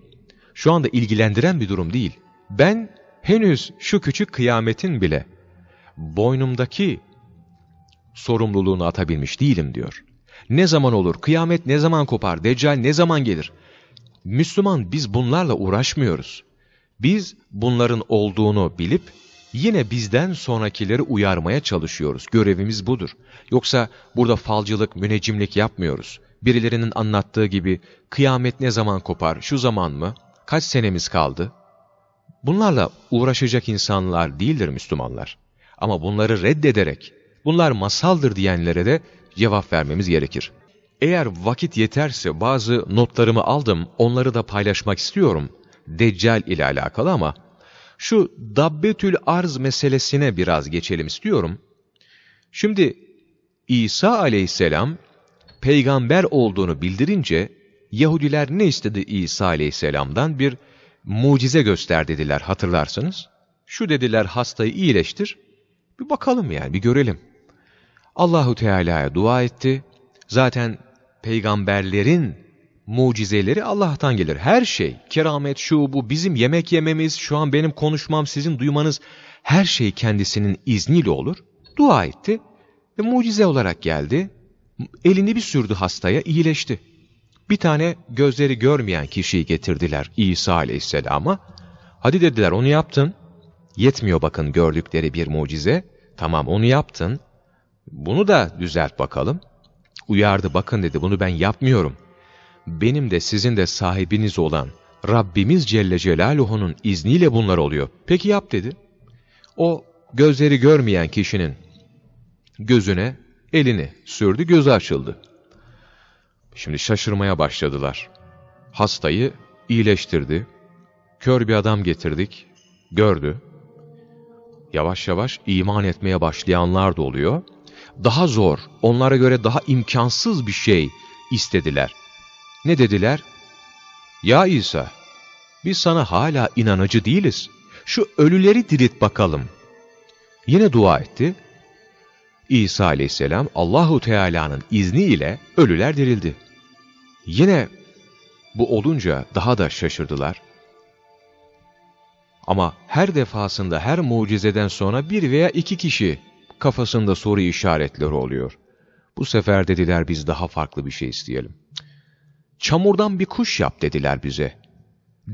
şu anda ilgilendiren bir durum değil. Ben henüz şu küçük kıyametin bile boynumdaki sorumluluğunu atabilmiş değilim diyor. Ne zaman olur, kıyamet ne zaman kopar, deccal ne zaman gelir? Müslüman biz bunlarla uğraşmıyoruz. Biz bunların olduğunu bilip yine bizden sonrakileri uyarmaya çalışıyoruz. Görevimiz budur. Yoksa burada falcılık, müneccimlik yapmıyoruz. Birilerinin anlattığı gibi kıyamet ne zaman kopar, şu zaman mı, kaç senemiz kaldı? Bunlarla uğraşacak insanlar değildir Müslümanlar. Ama bunları reddederek, bunlar masaldır diyenlere de cevap vermemiz gerekir. Eğer vakit yeterse bazı notlarımı aldım, onları da paylaşmak istiyorum. Deccal ile alakalı ama şu Dabbetül Arz meselesine biraz geçelim istiyorum. Şimdi İsa aleyhisselam peygamber olduğunu bildirince Yahudiler ne istedi İsa aleyhisselamdan? Bir mucize göster dediler hatırlarsınız. Şu dediler hastayı iyileştir. Bir bakalım yani bir görelim. Allahu Teala'ya dua etti. Zaten peygamberlerin mucizeleri Allah'tan gelir. Her şey, keramet, şu bu, bizim yemek yememiz, şu an benim konuşmam, sizin duymanız, her şey kendisinin izniyle olur. Dua etti ve mucize olarak geldi. Elini bir sürdü hastaya, iyileşti. Bir tane gözleri görmeyen kişiyi getirdiler İsa aleyhisselama. Hadi dediler onu yaptın. Yetmiyor bakın gördükleri bir mucize. Tamam onu yaptın. Bunu da düzelt bakalım. Uyardı bakın dedi bunu ben yapmıyorum. Benim de sizin de sahibiniz olan Rabbimiz Celle Celaluhu'nun izniyle bunlar oluyor. Peki yap dedi. O gözleri görmeyen kişinin gözüne elini sürdü gözü açıldı. Şimdi şaşırmaya başladılar. Hastayı iyileştirdi. Kör bir adam getirdik. Gördü. Yavaş yavaş iman etmeye başlayanlar da oluyor. Daha zor, onlara göre daha imkansız bir şey istediler. Ne dediler? Ya İsa, biz sana hala inanıcı değiliz. Şu ölüleri dirilt bakalım. Yine dua etti. İsa aleyhisselam Allahu Teala'nın izniyle ölüler dirildi. Yine bu olunca daha da şaşırdılar. Ama her defasında her mucizeden sonra bir veya iki kişi kafasında soru işaretleri oluyor. Bu sefer dediler biz daha farklı bir şey isteyelim. Çamurdan bir kuş yap dediler bize.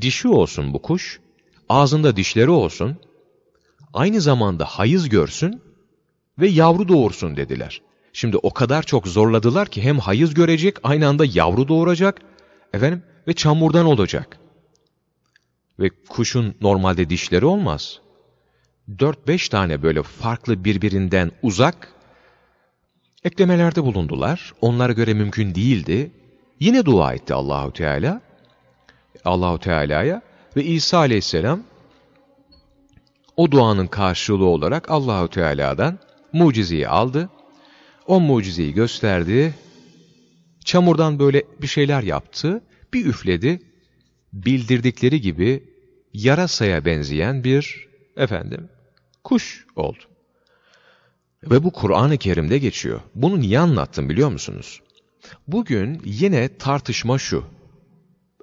Dişi olsun bu kuş, ağzında dişleri olsun, aynı zamanda hayız görsün ve yavru doğursun dediler. Şimdi o kadar çok zorladılar ki hem hayız görecek, aynı anda yavru doğuracak, efendim ve çamurdan olacak. Ve kuşun normalde dişleri olmaz. 4-5 tane böyle farklı birbirinden uzak eklemelerde bulundular. Onlara göre mümkün değildi. Yine dua etti Allahu Teala. Allahu Teala'ya ve İsa Aleyhisselam o duanın karşılığı olarak Allahu Teala'dan mucizeyi aldı. O mucizeyi gösterdi. Çamurdan böyle bir şeyler yaptı. Bir üfledi. Bildirdikleri gibi yarasaya benzeyen bir efendim kuş oldu. Ve bu Kur'an-ı Kerim'de geçiyor. Bunu niye anlattım biliyor musunuz? Bugün yine tartışma şu.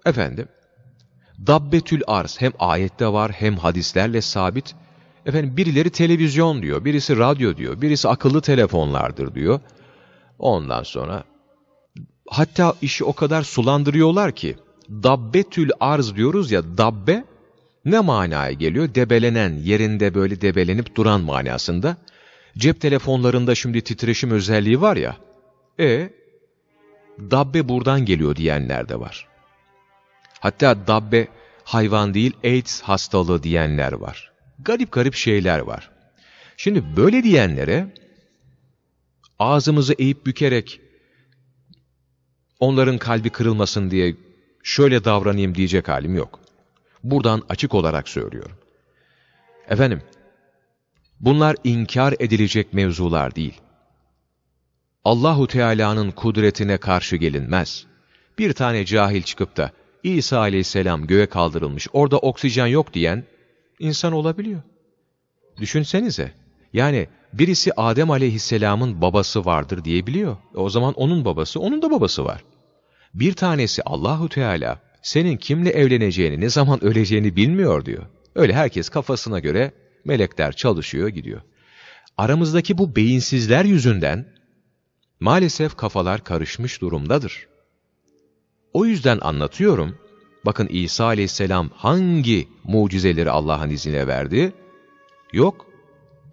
Efendim, Dabbetül arz hem ayette var hem hadislerle sabit. Efendim birileri televizyon diyor, birisi radyo diyor, birisi akıllı telefonlardır diyor. Ondan sonra hatta işi o kadar sulandırıyorlar ki dabbetül arz diyoruz ya dabbe ne manaya geliyor? Debelenen, yerinde böyle debelenip duran manasında. Cep telefonlarında şimdi titreşim özelliği var ya. E dabbe buradan geliyor diyenler de var. Hatta dabbe hayvan değil AIDS hastalığı diyenler var. Garip garip şeyler var. Şimdi böyle diyenlere ağzımızı eğip bükerek onların kalbi kırılmasın diye şöyle davranayım diyecek halim yok. Buradan açık olarak söylüyorum. Efendim, bunlar inkar edilecek mevzular değil. Allahu Teala'nın kudretine karşı gelinmez. Bir tane cahil çıkıp da İsa aleyhisselam göğe kaldırılmış, orada oksijen yok diyen insan olabiliyor. Düşünsenize. Yani birisi Adem aleyhisselamın babası vardır diyebiliyor. O zaman onun babası, onun da babası var. Bir tanesi Allahu Teala senin kimle evleneceğini, ne zaman öleceğini bilmiyor diyor. Öyle herkes kafasına göre melekler çalışıyor, gidiyor. Aramızdaki bu beyinsizler yüzünden maalesef kafalar karışmış durumdadır. O yüzden anlatıyorum. Bakın İsa aleyhisselam hangi mucizeleri Allah'ın izniyle verdi? Yok.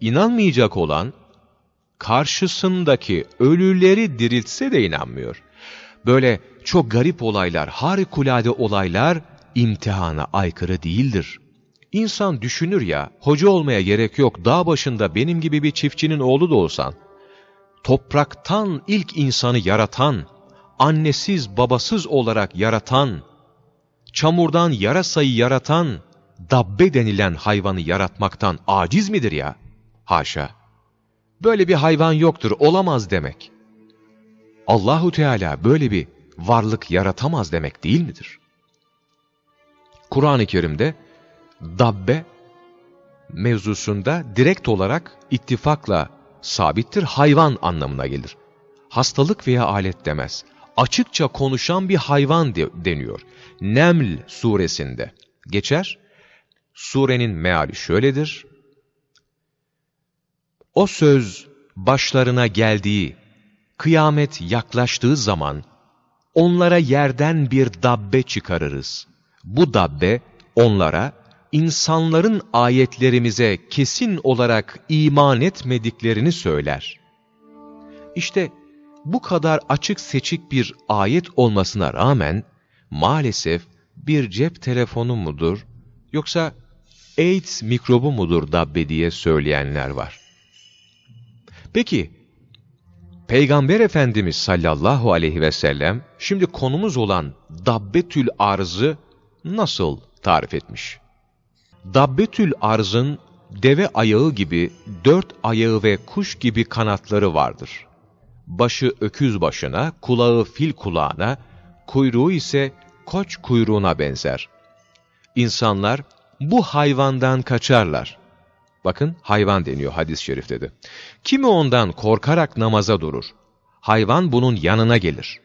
İnanmayacak olan karşısındaki ölüleri diriltse de inanmıyor. Böyle çok garip olaylar, harikulade olaylar imtihana aykırı değildir. İnsan düşünür ya, hoca olmaya gerek yok, dağ başında benim gibi bir çiftçinin oğlu da olsan, topraktan ilk insanı yaratan, annesiz babasız olarak yaratan, çamurdan yarasayı yaratan, dabbe denilen hayvanı yaratmaktan aciz midir ya? Haşa! Böyle bir hayvan yoktur, olamaz demek. Allahu Teala böyle bir varlık yaratamaz demek değil midir? Kur'an-ı Kerim'de dabbe mevzusunda direkt olarak ittifakla sabittir, hayvan anlamına gelir. Hastalık veya alet demez. Açıkça konuşan bir hayvan de, deniyor. Neml suresinde geçer. Surenin meali şöyledir. O söz başlarına geldiği, kıyamet yaklaştığı zaman onlara yerden bir dabbe çıkarırız. Bu dabbe onlara insanların ayetlerimize kesin olarak iman etmediklerini söyler. İşte bu kadar açık seçik bir ayet olmasına rağmen maalesef bir cep telefonu mudur yoksa AIDS mikrobu mudur dabbe diye söyleyenler var. Peki Peygamber Efendimiz sallallahu aleyhi ve sellem şimdi konumuz olan dabbetül arzı nasıl tarif etmiş? Dabbetül arzın deve ayağı gibi dört ayağı ve kuş gibi kanatları vardır. Başı öküz başına, kulağı fil kulağına, kuyruğu ise koç kuyruğuna benzer. İnsanlar bu hayvandan kaçarlar. Bakın hayvan deniyor hadis-i şerifte de. Kimi ondan korkarak namaza durur. Hayvan bunun yanına gelir.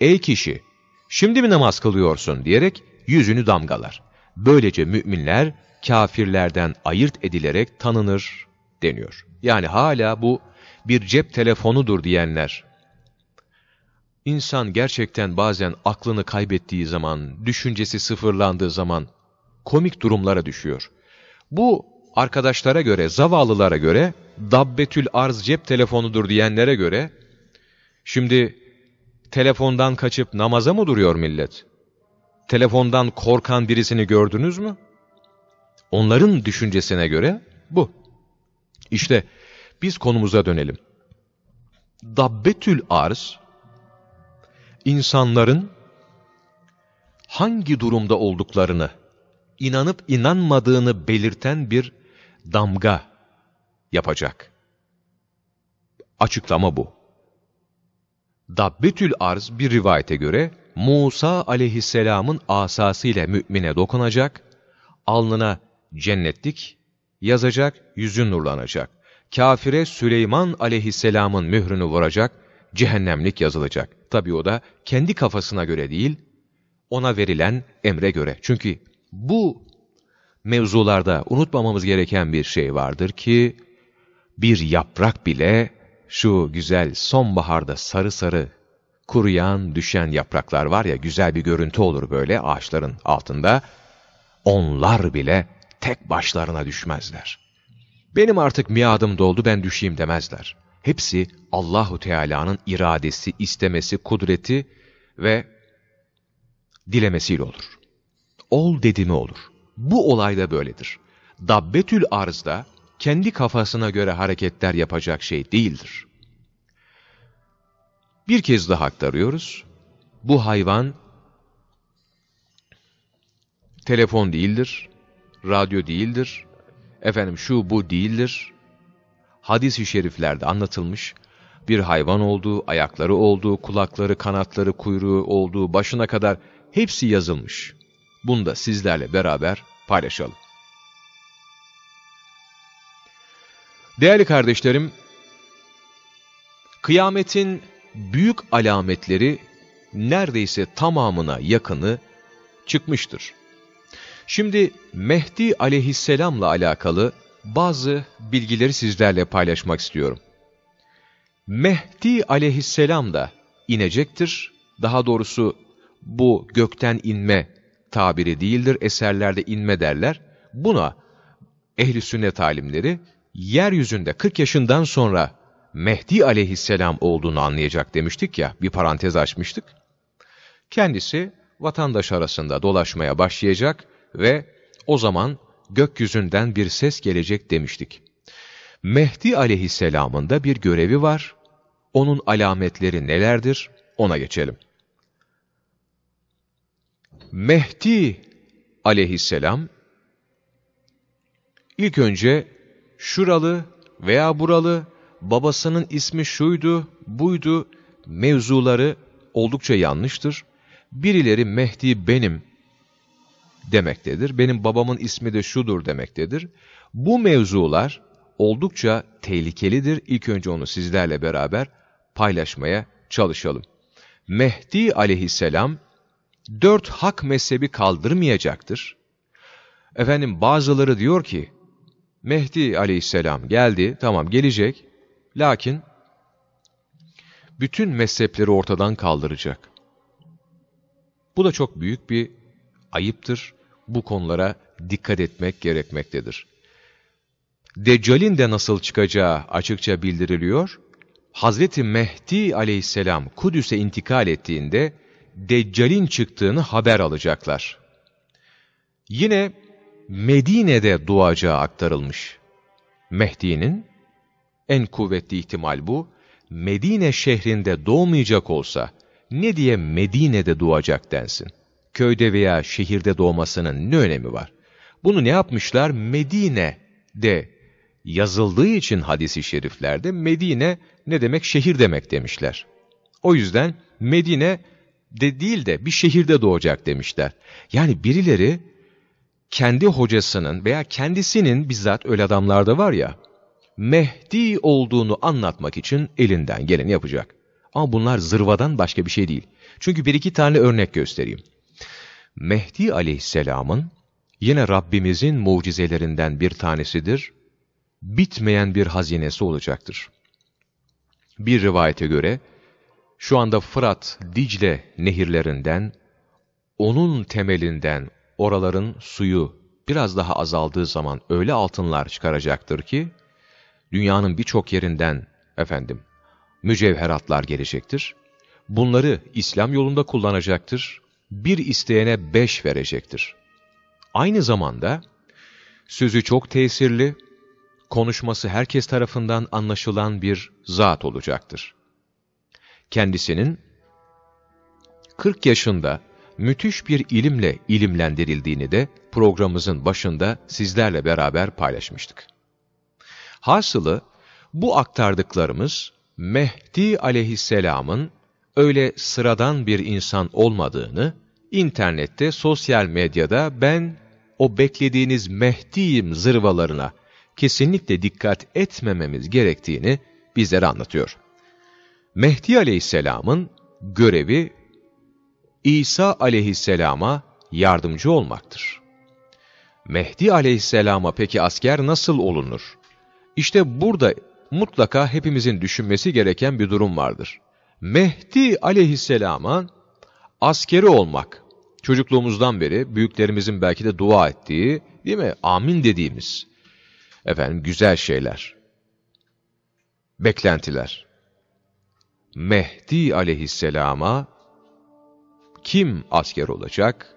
Ey kişi! Şimdi mi namaz kılıyorsun diyerek yüzünü damgalar. Böylece müminler kafirlerden ayırt edilerek tanınır deniyor. Yani hala bu bir cep telefonudur diyenler. İnsan gerçekten bazen aklını kaybettiği zaman, düşüncesi sıfırlandığı zaman komik durumlara düşüyor. Bu arkadaşlara göre, zavallılara göre, dabbetül arz cep telefonudur diyenlere göre, şimdi telefondan kaçıp namaza mı duruyor millet? Telefondan korkan birisini gördünüz mü? Onların düşüncesine göre bu. İşte biz konumuza dönelim. Dabbetül arz, insanların hangi durumda olduklarını, inanıp inanmadığını belirten bir damga yapacak. Açıklama bu. Dabbetül arz bir rivayete göre Musa aleyhisselamın asasıyla mümine dokunacak, alnına cennetlik yazacak, yüzü nurlanacak. Kafire Süleyman aleyhisselamın mührünü vuracak, cehennemlik yazılacak. Tabi o da kendi kafasına göre değil, ona verilen emre göre. Çünkü bu mevzularda unutmamamız gereken bir şey vardır ki, bir yaprak bile şu güzel sonbaharda sarı sarı kuruyan, düşen yapraklar var ya, güzel bir görüntü olur böyle ağaçların altında. Onlar bile tek başlarına düşmezler. Benim artık miadım doldu ben düşeyim demezler. Hepsi Allahu Teala'nın iradesi, istemesi, kudreti ve dilemesiyle olur. Ol dedi mi olur. Bu olay da böyledir. Dabbetül arzda kendi kafasına göre hareketler yapacak şey değildir. Bir kez daha aktarıyoruz. Bu hayvan telefon değildir, radyo değildir, efendim şu bu değildir. Hadis-i şeriflerde anlatılmış bir hayvan olduğu, ayakları olduğu, kulakları, kanatları, kuyruğu olduğu, başına kadar hepsi yazılmış. Bunu da sizlerle beraber paylaşalım. Değerli kardeşlerim, kıyametin büyük alametleri neredeyse tamamına yakını çıkmıştır. Şimdi Mehdi aleyhisselamla alakalı bazı bilgileri sizlerle paylaşmak istiyorum. Mehdi aleyhisselam da inecektir. Daha doğrusu bu gökten inme tabiri değildir. Eserlerde inme derler. Buna ehli sünnet alimleri yeryüzünde 40 yaşından sonra Mehdi aleyhisselam olduğunu anlayacak demiştik ya, bir parantez açmıştık. Kendisi vatandaş arasında dolaşmaya başlayacak ve o zaman gökyüzünden bir ses gelecek demiştik. Mehdi aleyhisselamın da bir görevi var. Onun alametleri nelerdir? Ona geçelim. Mehdi aleyhisselam ilk önce şuralı veya buralı babasının ismi şuydu, buydu mevzuları oldukça yanlıştır. Birileri Mehdi benim demektedir. Benim babamın ismi de şudur demektedir. Bu mevzular oldukça tehlikelidir. İlk önce onu sizlerle beraber paylaşmaya çalışalım. Mehdi aleyhisselam dört hak mezhebi kaldırmayacaktır. Efendim bazıları diyor ki Mehdi aleyhisselam geldi, tamam gelecek. Lakin bütün mezhepleri ortadan kaldıracak. Bu da çok büyük bir ayıptır. Bu konulara dikkat etmek gerekmektedir. Deccal'in de nasıl çıkacağı açıkça bildiriliyor. Hazreti Mehdi aleyhisselam Kudüs'e intikal ettiğinde Deccal'in çıktığını haber alacaklar. Yine Medine'de doğacağı aktarılmış. Mehdi'nin en kuvvetli ihtimal bu. Medine şehrinde doğmayacak olsa ne diye Medine'de doğacak densin? Köyde veya şehirde doğmasının ne önemi var? Bunu ne yapmışlar? Medine'de yazıldığı için hadisi şeriflerde Medine ne demek? Şehir demek demişler. O yüzden Medine de değil de bir şehirde doğacak demişler. Yani birileri kendi hocasının veya kendisinin bizzat öyle adamlar da var ya, Mehdi olduğunu anlatmak için elinden geleni yapacak. Ama bunlar zırvadan başka bir şey değil. Çünkü bir iki tane örnek göstereyim. Mehdi aleyhisselamın yine Rabbimizin mucizelerinden bir tanesidir. Bitmeyen bir hazinesi olacaktır. Bir rivayete göre şu anda Fırat, Dicle nehirlerinden, onun temelinden oraların suyu biraz daha azaldığı zaman öyle altınlar çıkaracaktır ki, dünyanın birçok yerinden efendim mücevheratlar gelecektir. Bunları İslam yolunda kullanacaktır. Bir isteyene beş verecektir. Aynı zamanda sözü çok tesirli, konuşması herkes tarafından anlaşılan bir zat olacaktır. Kendisinin 40 yaşında müthiş bir ilimle ilimlendirildiğini de programımızın başında sizlerle beraber paylaşmıştık. Hasılı bu aktardıklarımız Mehdi aleyhisselamın öyle sıradan bir insan olmadığını, internette, sosyal medyada ben o beklediğiniz Mehdi'yim zırvalarına kesinlikle dikkat etmememiz gerektiğini bizlere anlatıyor. Mehdi aleyhisselamın görevi İsa aleyhisselama yardımcı olmaktır. Mehdi aleyhisselama peki asker nasıl olunur? İşte burada mutlaka hepimizin düşünmesi gereken bir durum vardır. Mehdi aleyhisselama askeri olmak, çocukluğumuzdan beri büyüklerimizin belki de dua ettiği, değil mi? Amin dediğimiz, efendim güzel şeyler, beklentiler. Mehdi aleyhisselama kim asker olacak?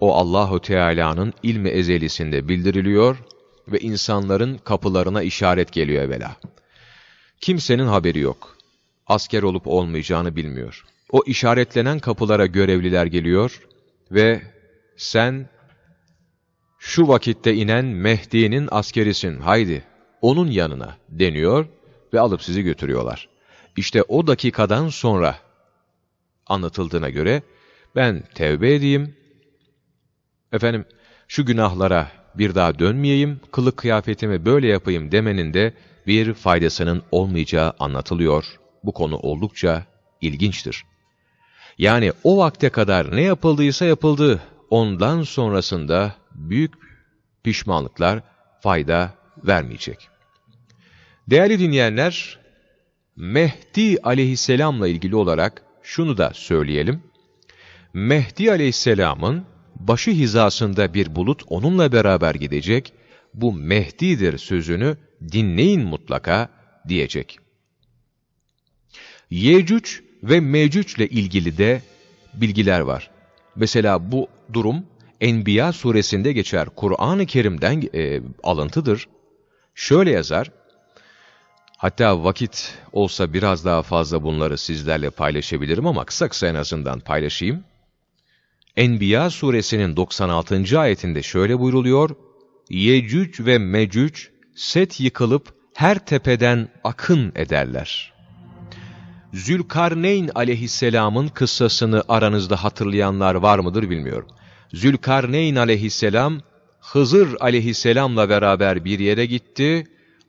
O Allahu Teala'nın ilmi ezelisinde bildiriliyor ve insanların kapılarına işaret geliyor evvela. Kimsenin haberi yok. Asker olup olmayacağını bilmiyor. O işaretlenen kapılara görevliler geliyor ve sen şu vakitte inen Mehdi'nin askerisin, haydi onun yanına deniyor ve alıp sizi götürüyorlar. İşte o dakikadan sonra anlatıldığına göre ben tevbe edeyim, efendim şu günahlara bir daha dönmeyeyim, kılık kıyafetimi böyle yapayım demenin de bir faydasının olmayacağı anlatılıyor. Bu konu oldukça ilginçtir. Yani o vakte kadar ne yapıldıysa yapıldı, ondan sonrasında büyük pişmanlıklar fayda vermeyecek. Değerli dinleyenler, Mehdi aleyhisselamla ilgili olarak şunu da söyleyelim. Mehdi aleyhisselamın başı hizasında bir bulut onunla beraber gidecek, bu Mehdi'dir sözünü dinleyin mutlaka diyecek. Yecüc ve Mecüc ile ilgili de bilgiler var. Mesela bu durum Enbiya suresinde geçer. Kur'an-ı Kerim'den e, alıntıdır. Şöyle yazar, hatta vakit olsa biraz daha fazla bunları sizlerle paylaşabilirim ama kısa kısa en azından paylaşayım. Enbiya suresinin 96. ayetinde şöyle buyruluyor, Yecüc ve Mecüc set yıkılıp her tepeden akın ederler. Zülkarneyn aleyhisselamın kıssasını aranızda hatırlayanlar var mıdır bilmiyorum. Zülkarneyn aleyhisselam, Hızır aleyhisselamla beraber bir yere gitti.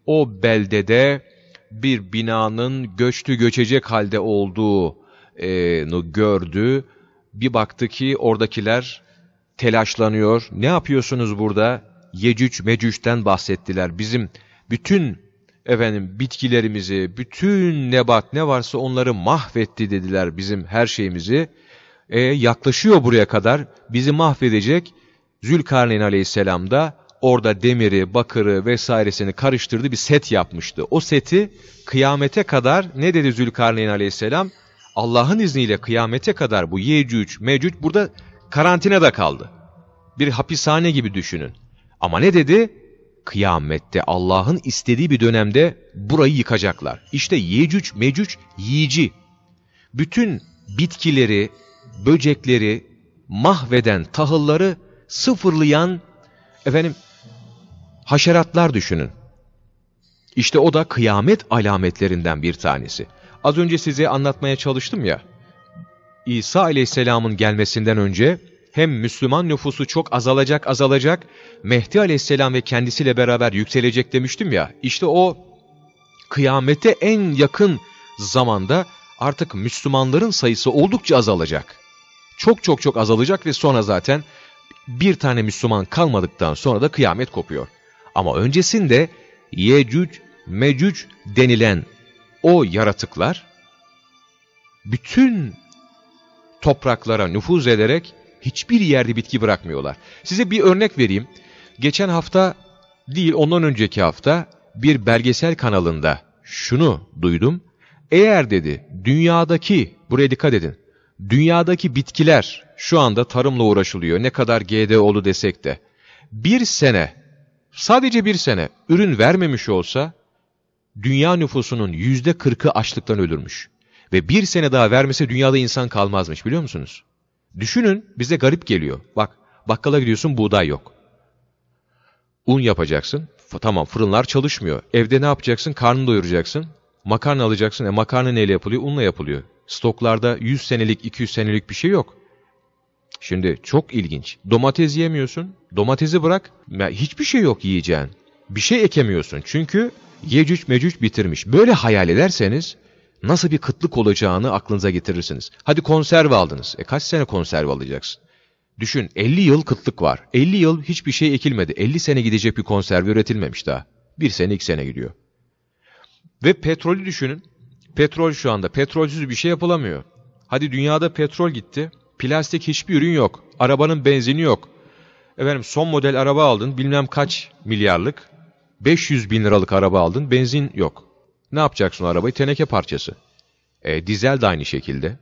O beldede bir binanın göçtü göçecek halde olduğunu gördü. Bir baktı ki oradakiler telaşlanıyor. Ne yapıyorsunuz burada? Yecüc Mecüc'ten bahsettiler. Bizim bütün efendim bitkilerimizi, bütün nebat ne varsa onları mahvetti dediler bizim her şeyimizi. E, yaklaşıyor buraya kadar bizi mahvedecek. Zülkarneyn aleyhisselam da orada demiri, bakırı vesairesini karıştırdı bir set yapmıştı. O seti kıyamete kadar ne dedi Zülkarneyn aleyhisselam? Allah'ın izniyle kıyamete kadar bu Yecüc, Mecüc burada karantinada kaldı. Bir hapishane gibi düşünün. Ama ne dedi? Kıyamette Allah'ın istediği bir dönemde burayı yıkacaklar. İşte Yecüc, Mecüc yiyici. Bütün bitkileri, böcekleri mahveden tahılları sıfırlayan efendim haşeratlar düşünün. İşte o da kıyamet alametlerinden bir tanesi. Az önce size anlatmaya çalıştım ya. İsa aleyhisselamın gelmesinden önce hem Müslüman nüfusu çok azalacak azalacak, Mehdi aleyhisselam ve kendisiyle beraber yükselecek demiştim ya. İşte o kıyamete en yakın zamanda artık Müslümanların sayısı oldukça azalacak. Çok çok çok azalacak ve sonra zaten bir tane Müslüman kalmadıktan sonra da kıyamet kopuyor. Ama öncesinde Yecüc, Mecüc denilen o yaratıklar bütün topraklara nüfuz ederek hiçbir yerde bitki bırakmıyorlar. Size bir örnek vereyim. Geçen hafta değil ondan önceki hafta bir belgesel kanalında şunu duydum. Eğer dedi dünyadaki, buraya dikkat edin, dünyadaki bitkiler şu anda tarımla uğraşılıyor ne kadar GDO'lu desek de bir sene, sadece bir sene ürün vermemiş olsa dünya nüfusunun yüzde kırkı açlıktan ölürmüş. Ve bir sene daha vermese dünyada insan kalmazmış biliyor musunuz? Düşünün bize garip geliyor. Bak bakkala gidiyorsun buğday yok. Un yapacaksın. Tamam fırınlar çalışmıyor. Evde ne yapacaksın? Karnını doyuracaksın. Makarna alacaksın. E makarna neyle yapılıyor? Unla yapılıyor. Stoklarda 100 senelik 200 senelik bir şey yok. Şimdi çok ilginç. Domates yemiyorsun. Domatesi bırak. Hiçbir şey yok yiyeceğin. Bir şey ekemiyorsun. Çünkü Yecüc Mecüc bitirmiş. Böyle hayal ederseniz nasıl bir kıtlık olacağını aklınıza getirirsiniz. Hadi konserve aldınız. E kaç sene konserve alacaksın? Düşün 50 yıl kıtlık var. 50 yıl hiçbir şey ekilmedi. 50 sene gidecek bir konserve üretilmemiş daha. Bir sene iki sene gidiyor. Ve petrolü düşünün. Petrol şu anda. Petrolsüz bir şey yapılamıyor. Hadi dünyada petrol gitti. Plastik hiçbir ürün yok. Arabanın benzini yok. Efendim son model araba aldın bilmem kaç milyarlık. 500 bin liralık araba aldın benzin yok. Ne yapacaksın arabayı? Teneke parçası. E, dizel de aynı şekilde.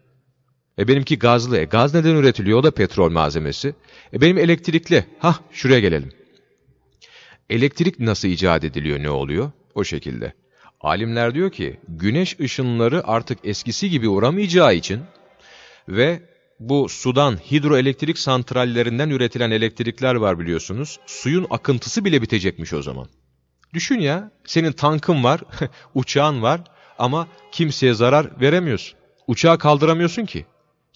E benimki gazlı. E, gaz neden üretiliyor? O da petrol malzemesi. E benim elektrikli. Hah şuraya gelelim. Elektrik nasıl icat ediliyor, ne oluyor? O şekilde. Alimler diyor ki, güneş ışınları artık eskisi gibi uğramayacağı için ve bu sudan, hidroelektrik santrallerinden üretilen elektrikler var biliyorsunuz. Suyun akıntısı bile bitecekmiş o zaman. Düşün ya, senin tankın var, uçağın var ama kimseye zarar veremiyorsun. Uçağı kaldıramıyorsun ki.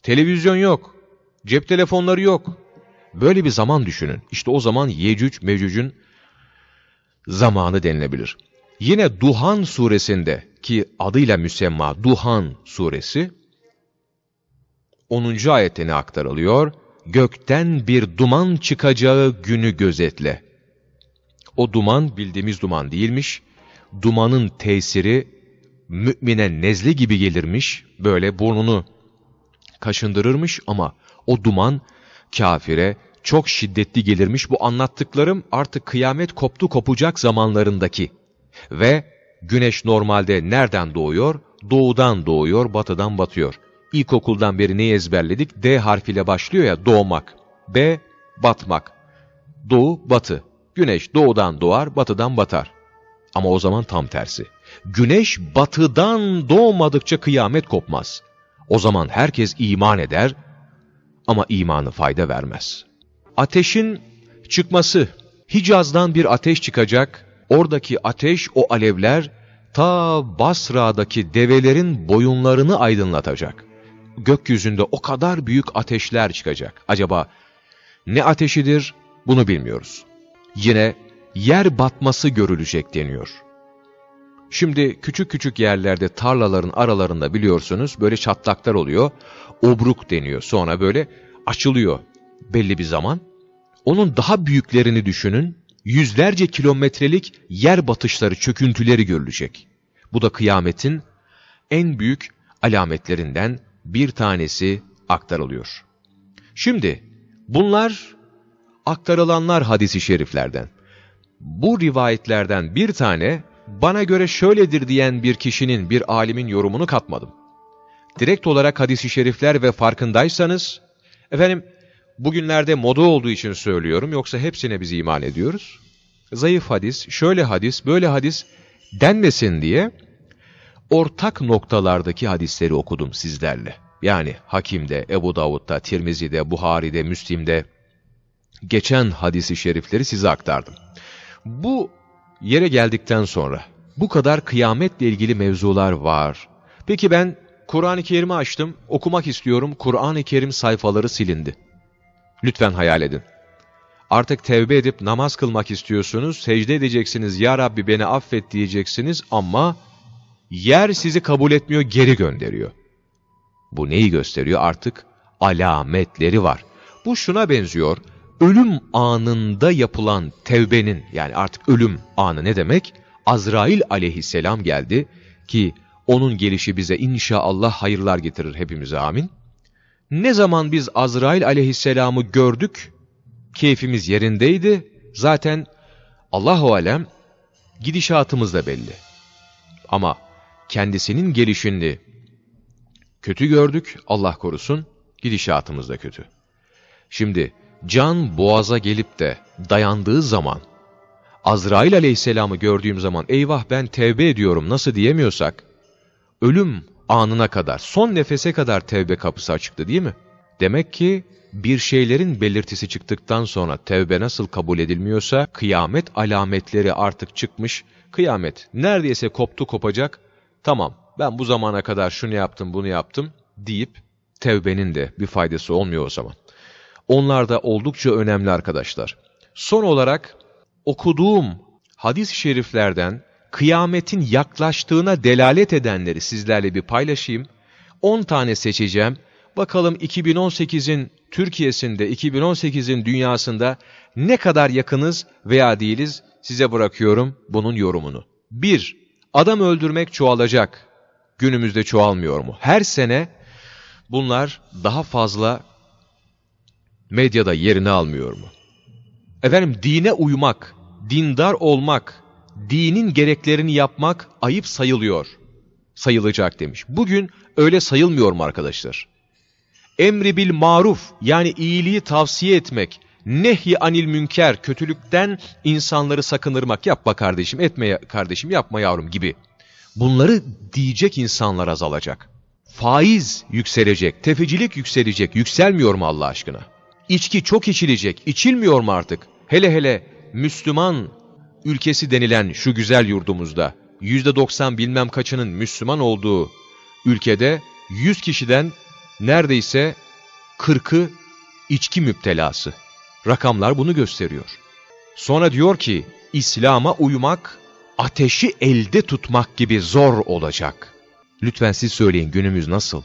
Televizyon yok. Cep telefonları yok. Böyle bir zaman düşünün. İşte o zaman Yecüc Mecüc'ün zamanı denilebilir. Yine Duhan suresinde ki adıyla müsemma Duhan suresi 10. ayetine aktarılıyor. Gökten bir duman çıkacağı günü gözetle. O duman bildiğimiz duman değilmiş. Dumanın tesiri mümine nezle gibi gelirmiş. Böyle burnunu kaşındırırmış ama o duman kafire çok şiddetli gelirmiş. Bu anlattıklarım artık kıyamet koptu kopacak zamanlarındaki. Ve güneş normalde nereden doğuyor? Doğudan doğuyor, batıdan batıyor. İlkokuldan beri neyi ezberledik? D harfiyle başlıyor ya doğmak. B, batmak. Doğu, batı. Güneş doğudan doğar, batıdan batar. Ama o zaman tam tersi. Güneş batıdan doğmadıkça kıyamet kopmaz. O zaman herkes iman eder ama imanı fayda vermez. Ateşin çıkması, Hicaz'dan bir ateş çıkacak, oradaki ateş o alevler ta Basra'daki develerin boyunlarını aydınlatacak. Gökyüzünde o kadar büyük ateşler çıkacak. Acaba ne ateşidir bunu bilmiyoruz. Yine yer batması görülecek deniyor. Şimdi küçük küçük yerlerde tarlaların aralarında biliyorsunuz böyle çatlaklar oluyor. Obruk deniyor. Sonra böyle açılıyor belli bir zaman. Onun daha büyüklerini düşünün. Yüzlerce kilometrelik yer batışları, çöküntüleri görülecek. Bu da kıyametin en büyük alametlerinden bir tanesi aktarılıyor. Şimdi bunlar aktarılanlar hadisi şeriflerden. Bu rivayetlerden bir tane bana göre şöyledir diyen bir kişinin, bir alimin yorumunu katmadım. Direkt olarak hadisi şerifler ve farkındaysanız, efendim bugünlerde moda olduğu için söylüyorum yoksa hepsine biz iman ediyoruz. Zayıf hadis, şöyle hadis, böyle hadis denmesin diye ortak noktalardaki hadisleri okudum sizlerle. Yani Hakim'de, Ebu Davud'da, Tirmizi'de, Buhari'de, Müslim'de geçen hadisi şerifleri size aktardım. Bu yere geldikten sonra bu kadar kıyametle ilgili mevzular var. Peki ben Kur'an-ı Kerim'i açtım, okumak istiyorum, Kur'an-ı Kerim sayfaları silindi. Lütfen hayal edin. Artık tevbe edip namaz kılmak istiyorsunuz, secde edeceksiniz, Ya Rabbi beni affet diyeceksiniz ama yer sizi kabul etmiyor, geri gönderiyor. Bu neyi gösteriyor? Artık alametleri var. Bu şuna benziyor, ölüm anında yapılan tevbenin yani artık ölüm anı ne demek? Azrail aleyhisselam geldi ki onun gelişi bize inşallah hayırlar getirir hepimize amin. Ne zaman biz Azrail aleyhisselamı gördük, keyfimiz yerindeydi. Zaten Allahu alem gidişatımız da belli. Ama kendisinin gelişini kötü gördük, Allah korusun, gidişatımız da kötü. Şimdi can boğaza gelip de dayandığı zaman, Azrail aleyhisselamı gördüğüm zaman eyvah ben tevbe ediyorum nasıl diyemiyorsak, ölüm anına kadar, son nefese kadar tevbe kapısı açıktı değil mi? Demek ki bir şeylerin belirtisi çıktıktan sonra tevbe nasıl kabul edilmiyorsa, kıyamet alametleri artık çıkmış, kıyamet neredeyse koptu kopacak, tamam ben bu zamana kadar şunu yaptım bunu yaptım deyip tevbenin de bir faydası olmuyor o zaman. Onlar da oldukça önemli arkadaşlar. Son olarak okuduğum hadis-i şeriflerden kıyametin yaklaştığına delalet edenleri sizlerle bir paylaşayım. 10 tane seçeceğim. bakalım 2018'in Türkiye'sinde, 2018'in dünyasında ne kadar yakınız veya değiliz size bırakıyorum bunun yorumunu. 1. Adam öldürmek çoğalacak. Günümüzde çoğalmıyor mu? Her sene bunlar daha fazla medyada yerini almıyor mu? Efendim dine uymak, dindar olmak, dinin gereklerini yapmak ayıp sayılıyor. Sayılacak demiş. Bugün öyle sayılmıyor mu arkadaşlar? Emri bil maruf yani iyiliği tavsiye etmek, nehy anil münker kötülükten insanları sakınırmak yapma kardeşim, etme kardeşim, yapma yavrum gibi. Bunları diyecek insanlar azalacak. Faiz yükselecek, tefecilik yükselecek, yükselmiyor mu Allah aşkına? İçki çok içilecek, içilmiyor mu artık? Hele hele Müslüman ülkesi denilen şu güzel yurdumuzda yüzde doksan bilmem kaçının Müslüman olduğu ülkede 100 kişiden neredeyse 40'ı içki müptelası. Rakamlar bunu gösteriyor. Sonra diyor ki İslam'a uymak ateşi elde tutmak gibi zor olacak. Lütfen siz söyleyin günümüz nasıl?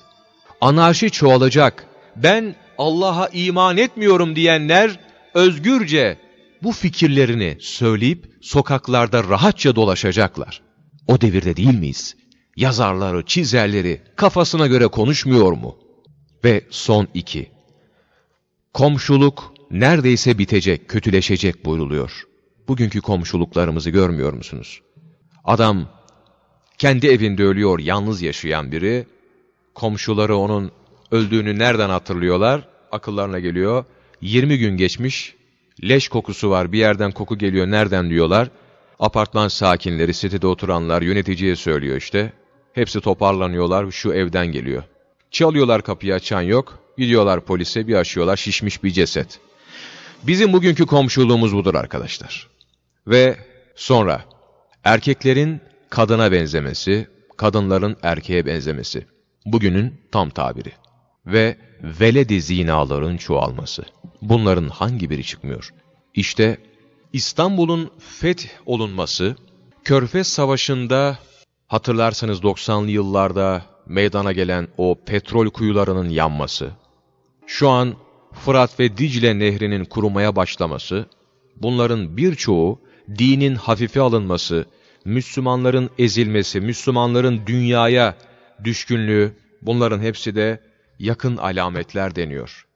Anarşi çoğalacak. Ben Allah'a iman etmiyorum diyenler özgürce bu fikirlerini söyleyip sokaklarda rahatça dolaşacaklar. O devirde değil miyiz? Yazarları, çizerleri kafasına göre konuşmuyor mu? Ve son iki. Komşuluk neredeyse bitecek, kötüleşecek buyruluyor. Bugünkü komşuluklarımızı görmüyor musunuz? Adam kendi evinde ölüyor, yalnız yaşayan biri. Komşuları onun öldüğünü nereden hatırlıyorlar? Akıllarına geliyor. 20 gün geçmiş, leş kokusu var, bir yerden koku geliyor, nereden diyorlar. Apartman sakinleri, sitede oturanlar yöneticiye söylüyor işte. Hepsi toparlanıyorlar, şu evden geliyor. Çalıyorlar kapıyı açan yok, gidiyorlar polise bir açıyorlar şişmiş bir ceset. Bizim bugünkü komşuluğumuz budur arkadaşlar. Ve sonra erkeklerin kadına benzemesi, kadınların erkeğe benzemesi. Bugünün tam tabiri. Ve veledi zinaların çoğalması. Bunların hangi biri çıkmıyor? İşte İstanbul'un feth olunması, Körfez Savaşı'nda hatırlarsanız 90'lı yıllarda meydana gelen o petrol kuyularının yanması, şu an Fırat ve Dicle nehrinin kurumaya başlaması, bunların birçoğu dinin hafife alınması, Müslümanların ezilmesi, Müslümanların dünyaya düşkünlüğü, bunların hepsi de yakın alametler deniyor.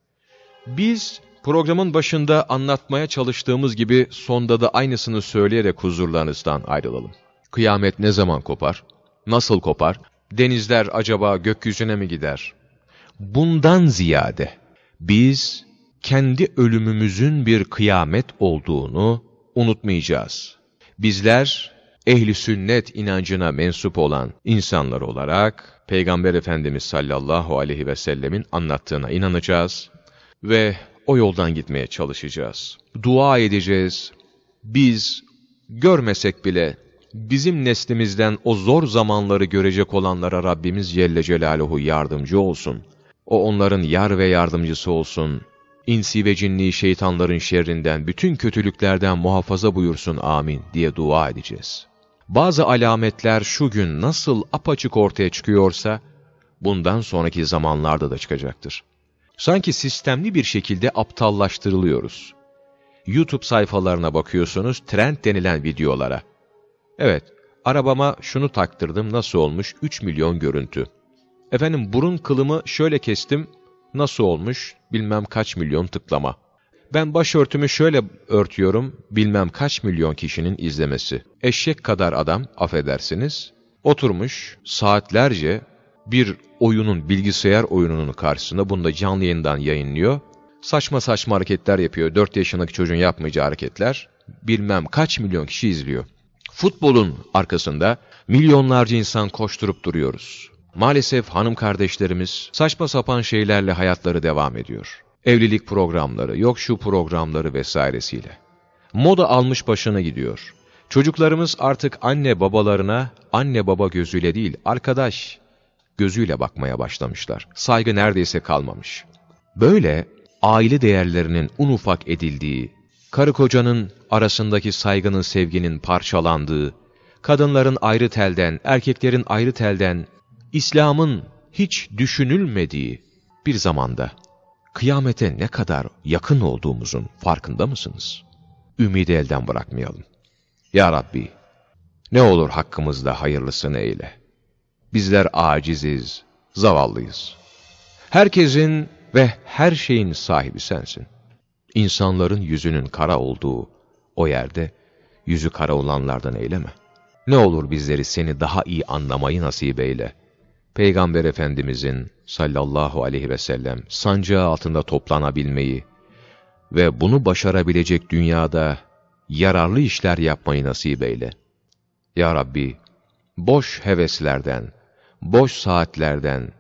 Biz programın başında anlatmaya çalıştığımız gibi sonda da aynısını söyleyerek huzurlarınızdan ayrılalım. Kıyamet ne zaman kopar? Nasıl kopar? Denizler acaba gökyüzüne mi gider? Bundan ziyade biz kendi ölümümüzün bir kıyamet olduğunu unutmayacağız. Bizler ehli sünnet inancına mensup olan insanlar olarak Peygamber Efendimiz sallallahu aleyhi ve sellemin anlattığına inanacağız ve o yoldan gitmeye çalışacağız. Dua edeceğiz. Biz görmesek bile bizim neslimizden o zor zamanları görecek olanlara Rabbimiz Celle Celaluhu yardımcı olsun. O onların yar ve yardımcısı olsun. İnsi ve cinni şeytanların şerrinden, bütün kötülüklerden muhafaza buyursun amin diye dua edeceğiz. Bazı alametler şu gün nasıl apaçık ortaya çıkıyorsa, bundan sonraki zamanlarda da çıkacaktır. Sanki sistemli bir şekilde aptallaştırılıyoruz. YouTube sayfalarına bakıyorsunuz, trend denilen videolara. Evet, arabama şunu taktırdım, nasıl olmuş? 3 milyon görüntü. Efendim burun kılımı şöyle kestim, nasıl olmuş? Bilmem kaç milyon tıklama. Ben başörtümü şöyle örtüyorum, bilmem kaç milyon kişinin izlemesi. Eşek kadar adam, affedersiniz, oturmuş saatlerce bir oyunun, bilgisayar oyununun karşısında, bunu da canlı yayından yayınlıyor. Saçma saçma hareketler yapıyor, 4 yaşındaki çocuğun yapmayacağı hareketler. Bilmem kaç milyon kişi izliyor. Futbolun arkasında milyonlarca insan koşturup duruyoruz. Maalesef hanım kardeşlerimiz saçma sapan şeylerle hayatları devam ediyor. Evlilik programları, yok şu programları vesairesiyle. Moda almış başına gidiyor. Çocuklarımız artık anne babalarına anne baba gözüyle değil, arkadaş gözüyle bakmaya başlamışlar. Saygı neredeyse kalmamış. Böyle aile değerlerinin un ufak edildiği, karı kocanın arasındaki saygının sevginin parçalandığı, kadınların ayrı telden, erkeklerin ayrı telden, İslam'ın hiç düşünülmediği, bir zamanda kıyamete ne kadar yakın olduğumuzun farkında mısınız? Ümidi elden bırakmayalım. Ya Rabbi, ne olur hakkımızda hayırlısını eyle. Bizler aciziz, zavallıyız. Herkesin ve her şeyin sahibi sensin. İnsanların yüzünün kara olduğu o yerde, yüzü kara olanlardan eyleme. Ne olur bizleri seni daha iyi anlamayı nasip eyle. Peygamber Efendimizin sallallahu aleyhi ve sellem sancağı altında toplanabilmeyi ve bunu başarabilecek dünyada yararlı işler yapmayı nasip eyle. Ya Rabbi, boş heveslerden, boş saatlerden,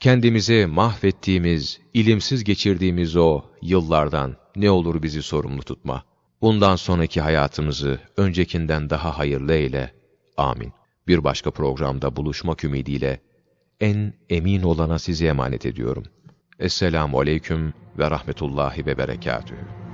kendimizi mahvettiğimiz, ilimsiz geçirdiğimiz o yıllardan ne olur bizi sorumlu tutma. Bundan sonraki hayatımızı öncekinden daha hayırlı eyle. Amin. Bir başka programda buluşmak ümidiyle en emin olana sizi emanet ediyorum. Esselamu Aleyküm ve Rahmetullahi ve Berekatühü.